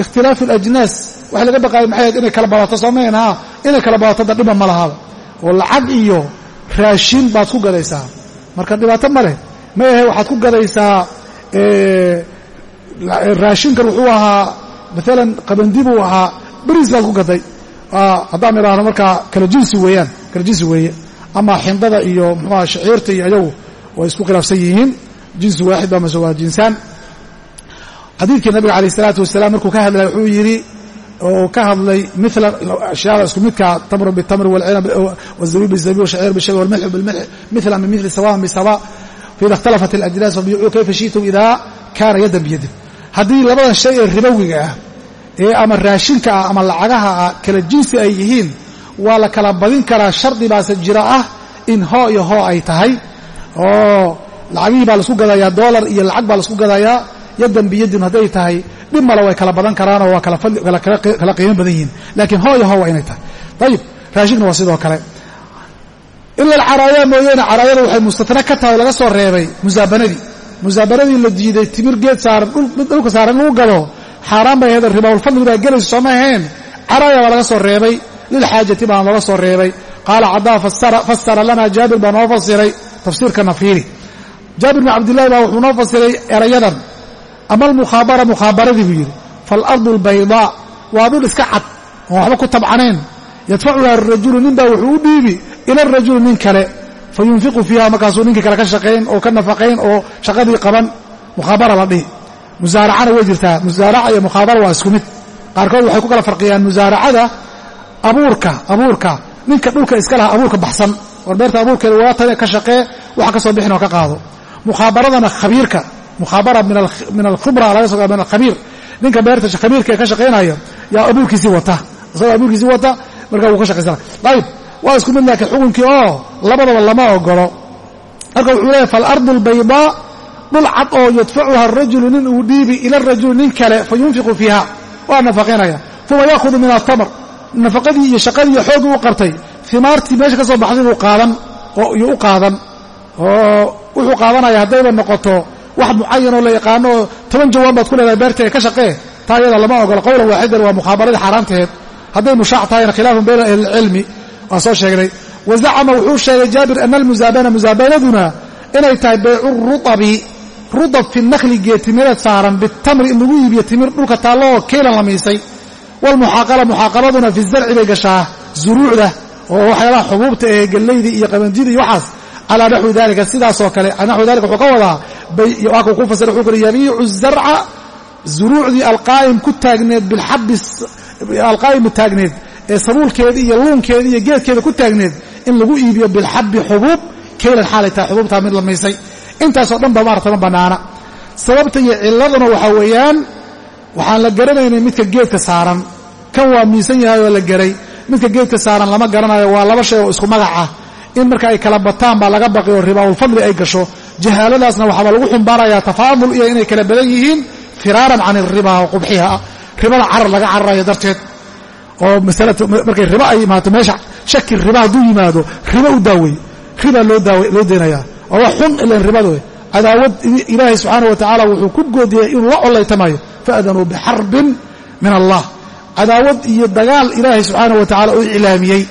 ikhtilaafu alajnaas waxa laga baqaaya maxay ahayd inay kala badato soomayn haa inay kala badato da dhiba ma lahaba oo lacag iyo raashin baad ku gadaysaa. Marka dhibaato ma leh. Ma ahe waxaad ku gadaysaa raashinkan wuxuu ahaa maalan qabandi buu ahaa beriis baad ku gaday haddaan idhaahno markaa kala jinsi weeyaan kala jinsi weeye. Ama xindada iyo muxuaha shaciirta iyo ayagu way isku khilaafsan yihiin. Jinsi waaxid ba mase waa jinsaan. Xadiidkii nabiga alayh isalaatu wasalaam markuu ka hadlay wuxuu yidhi oo ka hadlay mila ashyaada isku midka tamru bitamri walcinab wazabiib bizabiib washaciir bishabi walmilxu bilmilx milan bimili sawaan bisawa faida ikhtalafat alajnaas fabiicuu kayfa shi'tum idaa kaana yaddan biyadin haddii labadan shay ee ribowiga ah ee ama raashinka ah ama lacagaha ah kala jinsi ay yihiin waa la kala badin karaa shardi baase jira ah in hoo iyo hoo ay tahay. Oo lacagihii baa la isku gadayaa doolar iyo lacag baa la isku gadayaa yaddan biyadin hadday tahay dhib male way kala badan karaanoo waa kala qiimo badan yihiin. Laakiin hoo iyo hoo waa inay tahay. Ayib raashigna waa sidoo kale. Ila alcaraaya mooyeene caraayada waxay mustatna ka tahay laga soo reebay musaabanadii musaabanadii la diiday timir geed saaran dhulka saaran lagu gado xaaraan bay ahayd ribaulfadli baa gelaysa sooma ahayn. Caraaya baa laga soo reebay. Lilxaajati baan looga soo reebay. Qaala cadaa fasara lana. Jaabir baa noo fasiray tafsiirkana fiiri jaabir bin cabdillahi baa wuxuu noo fasiray erayadan. Ama almukhaabara mukhaabaradii buu yidhi. Faalardu albaydaa waa dhul iska cad oon waxba ku tabcanayn. Yadfacuha arajulu nin baa wuxuu u dhiibi ila arajuli nin kale. Fa yunfiqu fiiha markaasuu ninkii kale ka shaqayn oo ka nafaqayn oo shaqadii qaban. Mukhaabara la dhihi musaaracana way jirtaa. Musaaraca iyo mukhaabara waa isku mid. Qaarkood waxay ku kala farqiyaan musaaracada abuurka abuurka. Ninka dhulka iska laha abuurka baxsan. War beerta abuurkeeda waatane ka shaqee waxa ka soo bixin oo ka qaado. Mukhaabaradana khabiirka. Mukhaabara min alkhubra laga soo min alkhabiir. Ninka beerta khabiirka ee ka shaqaynaya yaa abuurkiisii wata. Isagoo abuurkiisii wata marka wuu ka shaqaysana ayib waa isku mid laakiin xukunkii oo labadaba lama ogolo marka wuxuu leeyahy faalardu albaydaa dhul cad oo yadfacuha arajulu nin uu dhiibi ila arajuli nin kale fa yunfiqu fiiha. Waa nafaqaynaya uma yaahudu min atamr nafaqadii iyo shaqadii iyo xooggii u qabtay imaartii meesha ka soo baxday buu qaadan iyo u qaadan. Oo wuxuu qaadanaya haddayba noqoto wax mucayanoo la yaqaano oo toban jawaan baad ku leedahay beertee ka shaqee. Taa iyada lama ogolo. Qowlan waaxidan waa mukhaabaradii xaaraanteed. Hadday mushaac tahayna khilaafun bayna ahlilcilmi waa soo sheegnay. Wa zacama wuxuu sheegay jaabir ana almusaabana musaabanaduna inay tahay baycu ruabi rudab fi nakhli geetimireed saaran bitamri in lagu iibiyo timir dhulka taallo oo keelan la miisay walmuxaaqala muxaaqaladuna fi zarci bay gashaa zuruucda oo waxyaalaha xubuubta ee gellayda iyo qabandida iyo waxaas. Calaa naxwi dalika sidaasoo kale naxwi dalika wuxuu ka wadaa waakuu ku fasira wuxuu kuri yabiicu zarca zuruucdii alqaa'im ku taagneed bilxabi alqaa'imu taagneed ee sabuulkeeda iyo luunkeeda iyo geedkeeda ku taagneed in lagu iibiyo bilxabi xubuub keylan xaalay tahay xubuubtaa mid la miisay intaasoo dhan ba maarata ma bannaana sababta iyo cilladuna waxaa weeyaan waxaan la garanaynay midka geedka saaran. Kan waa miisan yahay oo la garay. Midka geedka saaran lama garanayo waa laba shay oo isku magac ah. In marka ay kala bataan baa laga baqi oo ribaawulfadli ay gasho. Jahaaladaasna waxaaba lagu xumbaarayaa tafaadul iyo inay kala badan yihiin firaaran can iriba wa qubxiha. Ribada carar laga cararayo darteed. Oo markay riba ay imaato meesha shaki riba hadduu yimaado riba u daawey. Riba loo deenayaa waa wax xun ilan ribada wey cadaawad ilaahay subxaana wa tacaala wuxuu ku goodiyey inuu la collaytamayo faadanuu bixarbin min allah. Cadaawad iyo dagaal ilaahay subxaana wa tacala uu iclaamiyey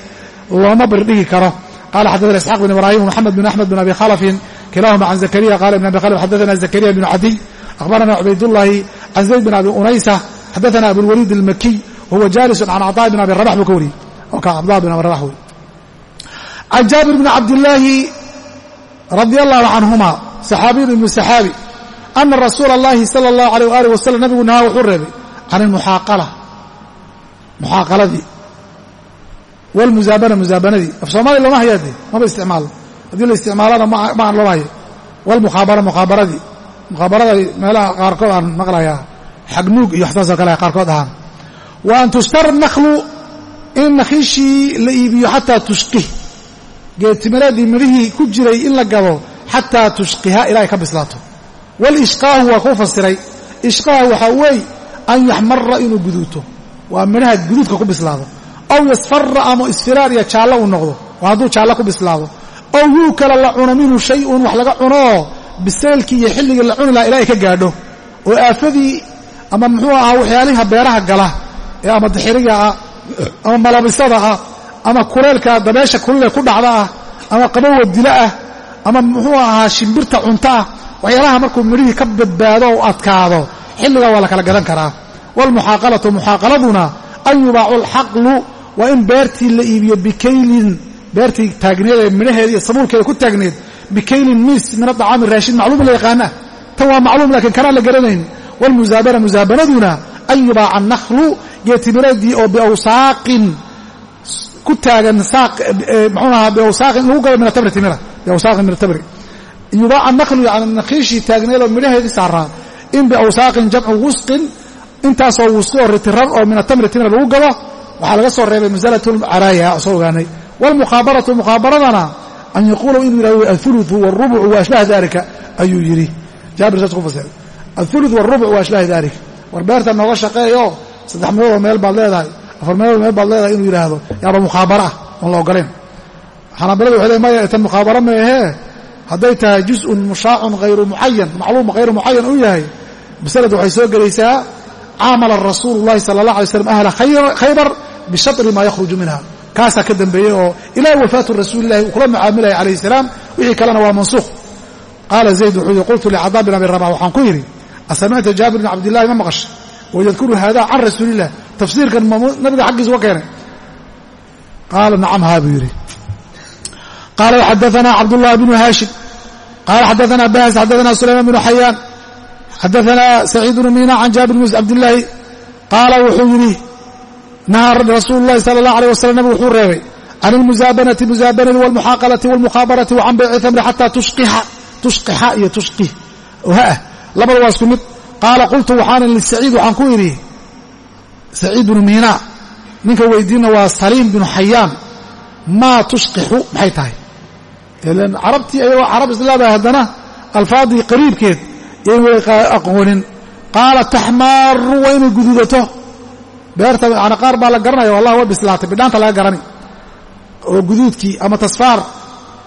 looma birdhigi karo. Qala xadana isxaaq bn ibrahim wmaxamed bn axmed bn abi khalafin kilahuma can zakariya qala ibn abi khalaf xadana zakariya bn cadiy akhbarana cubaydullahi can zayd bn abi unaysa xadana abulwaliid almakiy wahuwa jalisun can caطaa bn abi rabax buu ka wariyey. Oo ka cabdaa bn abi rabax wey can jaabir bn cabdillaahi radi allahu canhuma saxaabiyun ibnu saxaabi ana rasuula اllahi sala اllahu alayh waalih wasalam nabigu nahaa wuxuu reebay can ilmuxaaqala muxaaqaladii wlmusaabana musaabanadii af soomaaliya looma hayaade maba isticmaalo haddii la isticmaalana ma aan looma hayo. Wlmukhaabara mukhaabaradii. Mukhaabarada meelaha qaarkood aan maqlayaa. Xagnuug iyo waxsaasoo kale qaarkood ahaan. Wa an tushtara nakhlu in nakhiishii la iibiyo xataa tushqih geedtimireedii midhihii ku jiray in la gado xataa tushqiha ilaa ay ka bislaato. Walishqaahu waa kuu fasiray. Ishqaaha waxaa weey an yaxmara inuu guduuto. Waa midhaha guduudka ku bislaado. Ow yasfara ama isfiraar iyo jaallo uu noqdo. Waa hadduu jaallo ku bislaado. Ow yuukala la cuno minhu shay-un wax laga cunooo biseylkii iyo xilligii la cuni laha ilaa ay ka gaadho. Oo aafadii ama muxuu ahaa waxyaaliha beeraha gala ee ama dixiriga ah ama malabisada ah ama kuleelka dabeesha kulule ku dhacda ah ama qabowa dilo ah ama muxuu ahaa shimbirta cunto ah waxyaalaha markuu midhihii ka badbaado o adkaado xilligaa waa la kala gadan karaa. Waalmuxaaqalatu muxaaqaladuna an yubaacu alxaqlu waa in beertii la iibiyo bikaylin beertii taagneed ee midhaheeda iyo sabuulkeeda ku taagneed bikaylin miis min adacaami raashin macluum la yaqaana tan waa macluum lakiin kanaan la garanayn. Waalmusaabana musaabanaduna an yubaaca annakhlu geetimiradii oo biawsaaqin ku taagan mxuu ahaa biawsaaqin in lagu galo min atamri timira biawsaaqin min atamri yubaaca nakhlu yani nakhiishii taagneed oo midhaheedii saaraa in biawsaaqin jamcu wusqin intaasoo wusqi oo ritirar oo min atamri timira lagu galo waxaa laga soo reebay masalatu lcaraaya soo ogaanay waalmukhaabaratu mukhaabaradana an yaquula inuu yihahdo athuluثu wاlrubcu wa ashbaha dalika ayuu yidhi jaabir saas ku fasiray athuluث wاlrubcu wa ashbaha dalika war beerta nooga shaqeeyo saddex meeloodoo meel baad leedahay afar meelood meel baad leedahay inuu yidhaahdo yaaba mukhaabaro ah oon la ogoleen xanaabiladu waxay le maya itan mukhaabaro ma ahee? Hadday tahay juzun mushaacun hayru mucayan macluum hayru mucayan uu yahay. Masalad waxay soo gelaysaa caamala rasuulu llahi sala allah alay slam ahla khaybar bishatri maa yakhruju minha kaasaa ka dambeeyey oo ilaa wafaatu rasuulillahi uu kula mucaamilaya calayh salaam wixii kalena waa mansuukh. Qaala zayd wuxuu yidhi qultu licadaab bin abi rabax waxaan ku yidhi asamicta jaabir bin cabdillahi ma maqash? Wa yadkuru can rasuulillah tafsiirkan nabiga xaggiisu uga keenay? Qaala nacamhaa buu yidhi. Qaala xadaanaa cabdullahi bnu haashim. Qaala xadaanaa bahs xadaanaa sulaymaan bnu xayaan xadaanaa saciid bnu miina can jaabir bn cabdillaahi qaala wuxuu yidhi nahaa rasuulu lahi sala allah aleh wasalam nabigu wuxuu reebay can ilmusaabanati musaabanadi walmuxaaqalati walmukhaabarati wa can bayci xataa tushqixa iyo tushqih oha ah labada waa isku mid. Qaala qultu waxaana lisaciid waxaan ku idhi saciid bnu mina. Ninka weydiina waa saliim binu xayaan maa tushqixu maxay tahay? Carabtii ayagoo carab islaamah haddana alfaadii qariibkeed. Yayn wada aqoonin. Qaala taxmaaru waa inay guduudato. Beerta yani qaar baa la garanaya wallahi way bislaatay bidhaanta laga garani. Oo guduudkii ama tasfaar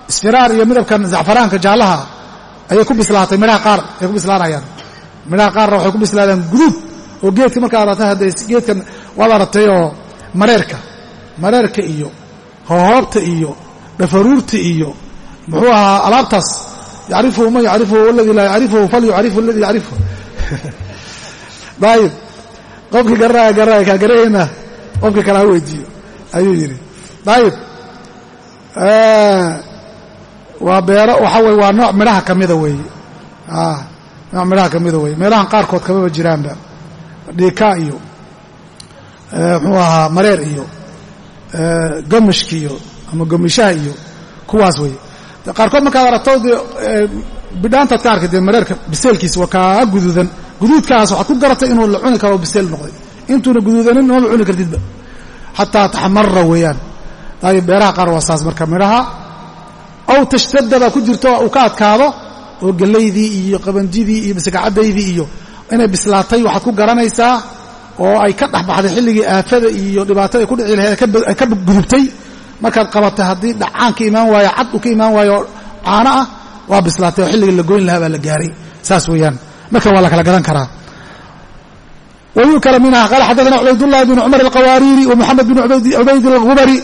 isfiraar iyo midabkan zacfaraanka jaallaha ayay ku bislaatay midhaha qaar ay ku bislaanayaan. Midhaha qaarna waxay ku bislaadaan guduud oo geedka markaa aratay hadday geedkan waad aratay oo mareerka mareerka iyo hoohoobta iyo dhafaruurta iyo muxuu ahaa alaabtaas yacrifuhu man yacrifuhu waladii laa yacrifuhu falyucrifu aladii yacrifu. Dayib qofkii garanaya garanaya kaa garahayna qofkii kale ha weydiiyo ayuu yidhi. Dayib waa beero waxa weye waa nooc midhaha ka mida weeye. Nooc midhaha ka mida weeye. Meelahan qaarkood kamaba jiraanba dhiika iyo muxuu ahaa mareer iyo gamashki iyo ama gomishaha iyo kuwaas weeye. Qaarkood markaad aragto dee bidhaantaad ka arkay dee mareerka biseelkiisa waa kaa guduudan. Guduudkaas waxaad ku garatay inuu la cuni karo biseel noqday. Intuuna guduudanin mama cuni kartidba. Xataa taxmara weeyaan. Dayib beeraha qaar waa saas marka midhaha. Aw tashtadda baa ku jirto uu ka adkaado oo gellaydii iyo qabanjidii iyo masagacadaydii iyo inay bislaatay waxaad ku garanaysaa oo ay ka dhex baxday xilligii aafada iyo dhibaatada ay ku dhici lahayd ay ka gudubtay markaad qabatay haddii dhacaan ka imaan waayo cad uu ka imaan waayo caano ah waa bislaatay oo xilligii la goyn lahaa baa la gaaray saas weeyaan marka waa la kala gadan karaa wayukala minha qaala xadaثna cubaydullahi bn cumar alqawaariiri ومxamed bn cubayd اlgubari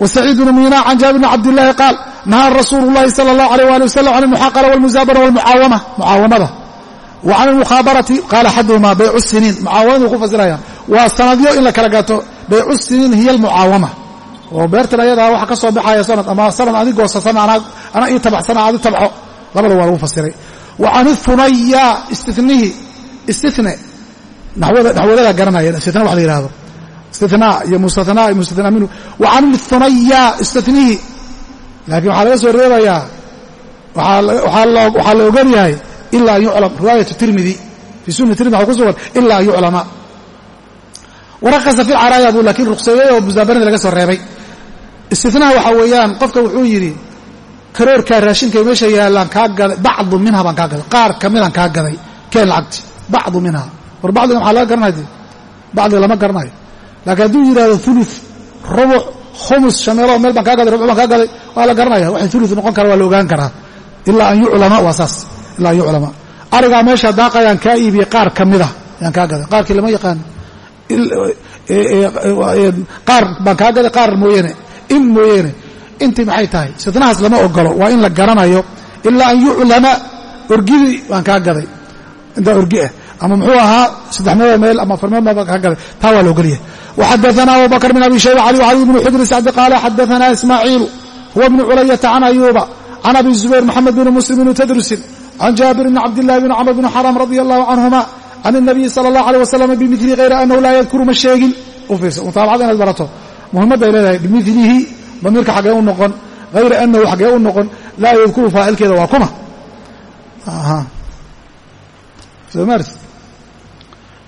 وسacيid bn mina can jaabir bn cabdالlahi qaal nahaa rasuulu الlahi salى الlah عalيه ali waslm can الmuxaaqara wاlmusaabana wاlmucaawama mucaawamada wa can اlmukhaabarati qaala axaduhuma baycu siniin mucaawamaduu ku fasirayaan waa sanadyo in la kala gato baycu siniin hiya almucaawama. Oo beertan ayadaa waxa ka soo baxaya sanad ama sanad adi goosasana ana ii tabacsana adi tabco labada waa lagu fasiray. Wa can ihunaya istinihi istine naxwadadaa garanaya istina wax la yihahdo istinaa iyo mustathnaa iyo mustathnaa minhu. Wa can ihunaya istinihi laakiin waxaa laga soo reebayaa waxaa la ogan ila an yuclam riwaayatu tirmidi fii sunni tirmidi waxa ku sugan ila an yuclama warakasa fi lcaraaya buu laakiin ruqseeyey oo musaabanadii laga soo reebay. Istinaha waxaa weeyaan qofka wuxuu yidhi karoorkaa raashinka meesha yaallaan kaa gaday bacdu minha baan kaa gaday qaar kamidaan kaa gaday keen lacagti bacdu minha war bacdiga maxaa laga garanaya de bacdiga lama garanayo. Laakiin hadduu yidhahdo ulu rubuc khumus shameelo meel baan kaa gaday rubuc baan kaa gaday waa la garanaya waxay ulu noqon kara waa la ogaan karaa. Ilaa an yuclama waa saas ilaa yuclama. Arigaa meesha daaqayaan kaa iibiyey qaar ka mida yaan kaa gaday qaarkii lama yaqaan qaar baan kaa gaday qaar mooyaane in mooyaane intii maxay tahay? Istinahaas lama ogolo waa in la garanayo ilaa an yuclama orgidii baan kaa gaday. Intaa orgi ah ama muxuu ahaa saddex meelood meel ama afar meelood baan kaa gaday. Taa waa la ogolyahay. Waxadaثana abu bakr bn abi shayba cali cali bn xujri sacdi qaala xadaثana ismaaciilu huwa bnu culayata can ayuuba can abi zubayr moxamed bn muslim bn tadrusin can jaabir bni cabdillahi bni camr bni xaram radia allahu canhuma can inabiyi sala allah aleyh wasalam bimili hayra anahu laa yadkuru ma sheegin ufiirsa mutaabacada inaad barato muhimmadda ay leedahay bimilihi damiirka xaggee u noqon hayra anahu xaggee u noqon laa yadkuru faacilkeeda waa kuma somaars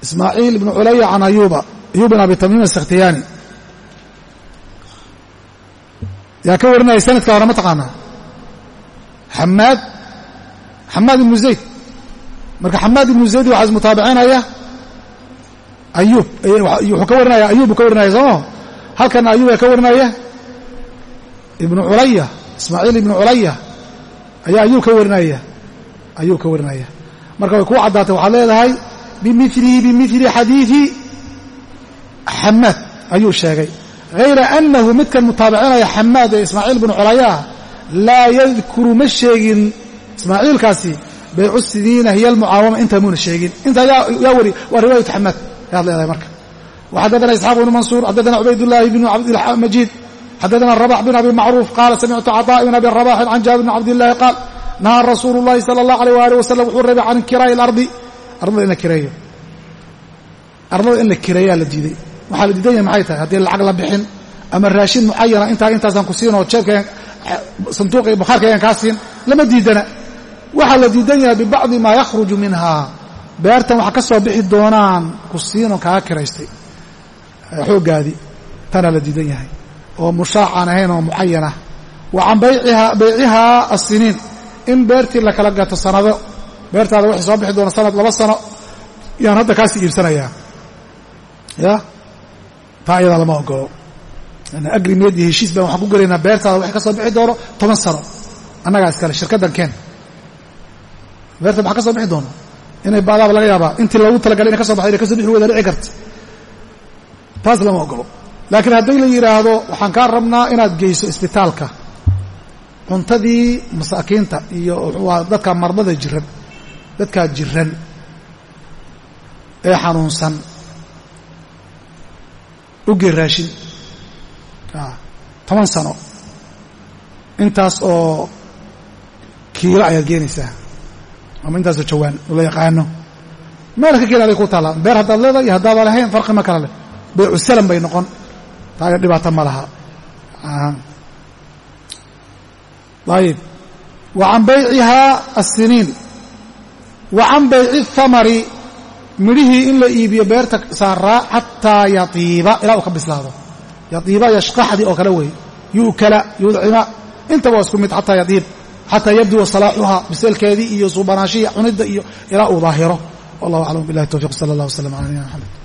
ismaaciil ibnu culaya can ayuba ayuub bin abi tamiim asakhtiyaani yaa ka warinaya sanadka hore ma taqaanaa xamaad xamaad ibnu zayd. Marka xamaad ibnu zayd waxaa ismutaabicinaya ayuub wuxuu ka warinaya ayub buu ka warinaya sooma halkana ayub aa ka warinaya ibnu culaya ismaaciil ibnu culaya ayaa ayuub ka warinaya ayuub ka warinaya marka way kuu caddaatay waxaad leedahay bimilihi bimili xadiidi xamaad ayuu sheegay. Hayra annahu midkan mutaabicinaya xamaad ee ismaaciil bnu culaya laa yadkuru ma sheegin ismaaciilkaasi baycu siniina hiya almucaawama intaa muuna sheegin intaa yaa wari waa riwaayatu xamaad ayaad leedahay marka وxadثna isxاaq بن maنصuر xadثna cubaydاللahi بن cabdالmaجيد xadثna ربح بن abi macروف qاala samictu cطاء بن abi رباح can jaabir بn cabdالlahi qاal nahaa rasuulu llahi sala allahu aleyh waali wasalam wuxuu reebay can kiraa'i alardi ardada in la kireeyo ardada in la kireeyaa la diiday waxaa la diidan yahay maxay tahay haddii lacag la bixin ama raashin mucayana intaa intaasaan ku siinoo jeebka sanduuqa iyo bakhaarkaygan kaa siin lama diidana waxaa la diidan yahay bibacdi maa yakhruju minhaa beertan waxa ka soo bixi doonaan ku siinoo kaaga kiraystay. Xooggaadii tanaa la diidan yahay. Oo mushaacaan ahayn oo mucayanah wa can baycihaa assiniin. In beertii la kala gato sanado. Beertaada waxay soo bixi doona sanad laba sano. Yaan hadda kaasii iibsanayaa. Ya? Taa ayadaa lama ogolo agrimiyad iyo heshiis baan waxaan ku gelaynaa beertaada waxay ka soo bixi doono toban sano. Annagaa iskale shirkaddan keen beerta maxaa ka soo bixi doona inay baadaaba laga yaabaa. Intii loogu talagalay inay ka so baxda inay ka so bixi weyda dhici karta. Taas lama ogolo. Laakiin haddii la yidhaahdo waxaan kaa rabnaa inaad geyso isbitaalka. Cuntadii masaakiinta iyo waa dadka mardada jiran dadkaa jiran ee xanuunsan. Ugee raashin toban sano. Intaas oo kiilo ayaad geenaysaa ama intaasoo jawaan la yaqaano. Meel ka keeni aday ku taallaa beer haddaad leedahay iyo haddaadan lahayn farqi ma kala leh. Baycu salam bay noqon. Taaga dhibaato ma laha. Ayib wa can baycihaa assiniin. Wa can bayci thamari. Midhihii in la iibiyo beerta saaraa xataa yatiiba. Ilaa uu ka bislaado. Yatiiba yashqaxdi oo kale weeye yu'kala yudcima intaba waa isku mid xataa yatiib xataa yabduwa salaaxuhaa biseelkeedii iyo suubanaashihii cunidda iyo ilaa uu daahiro. Wallahu aclam billahi towfiq sala allah wasalam ala nabina maxamed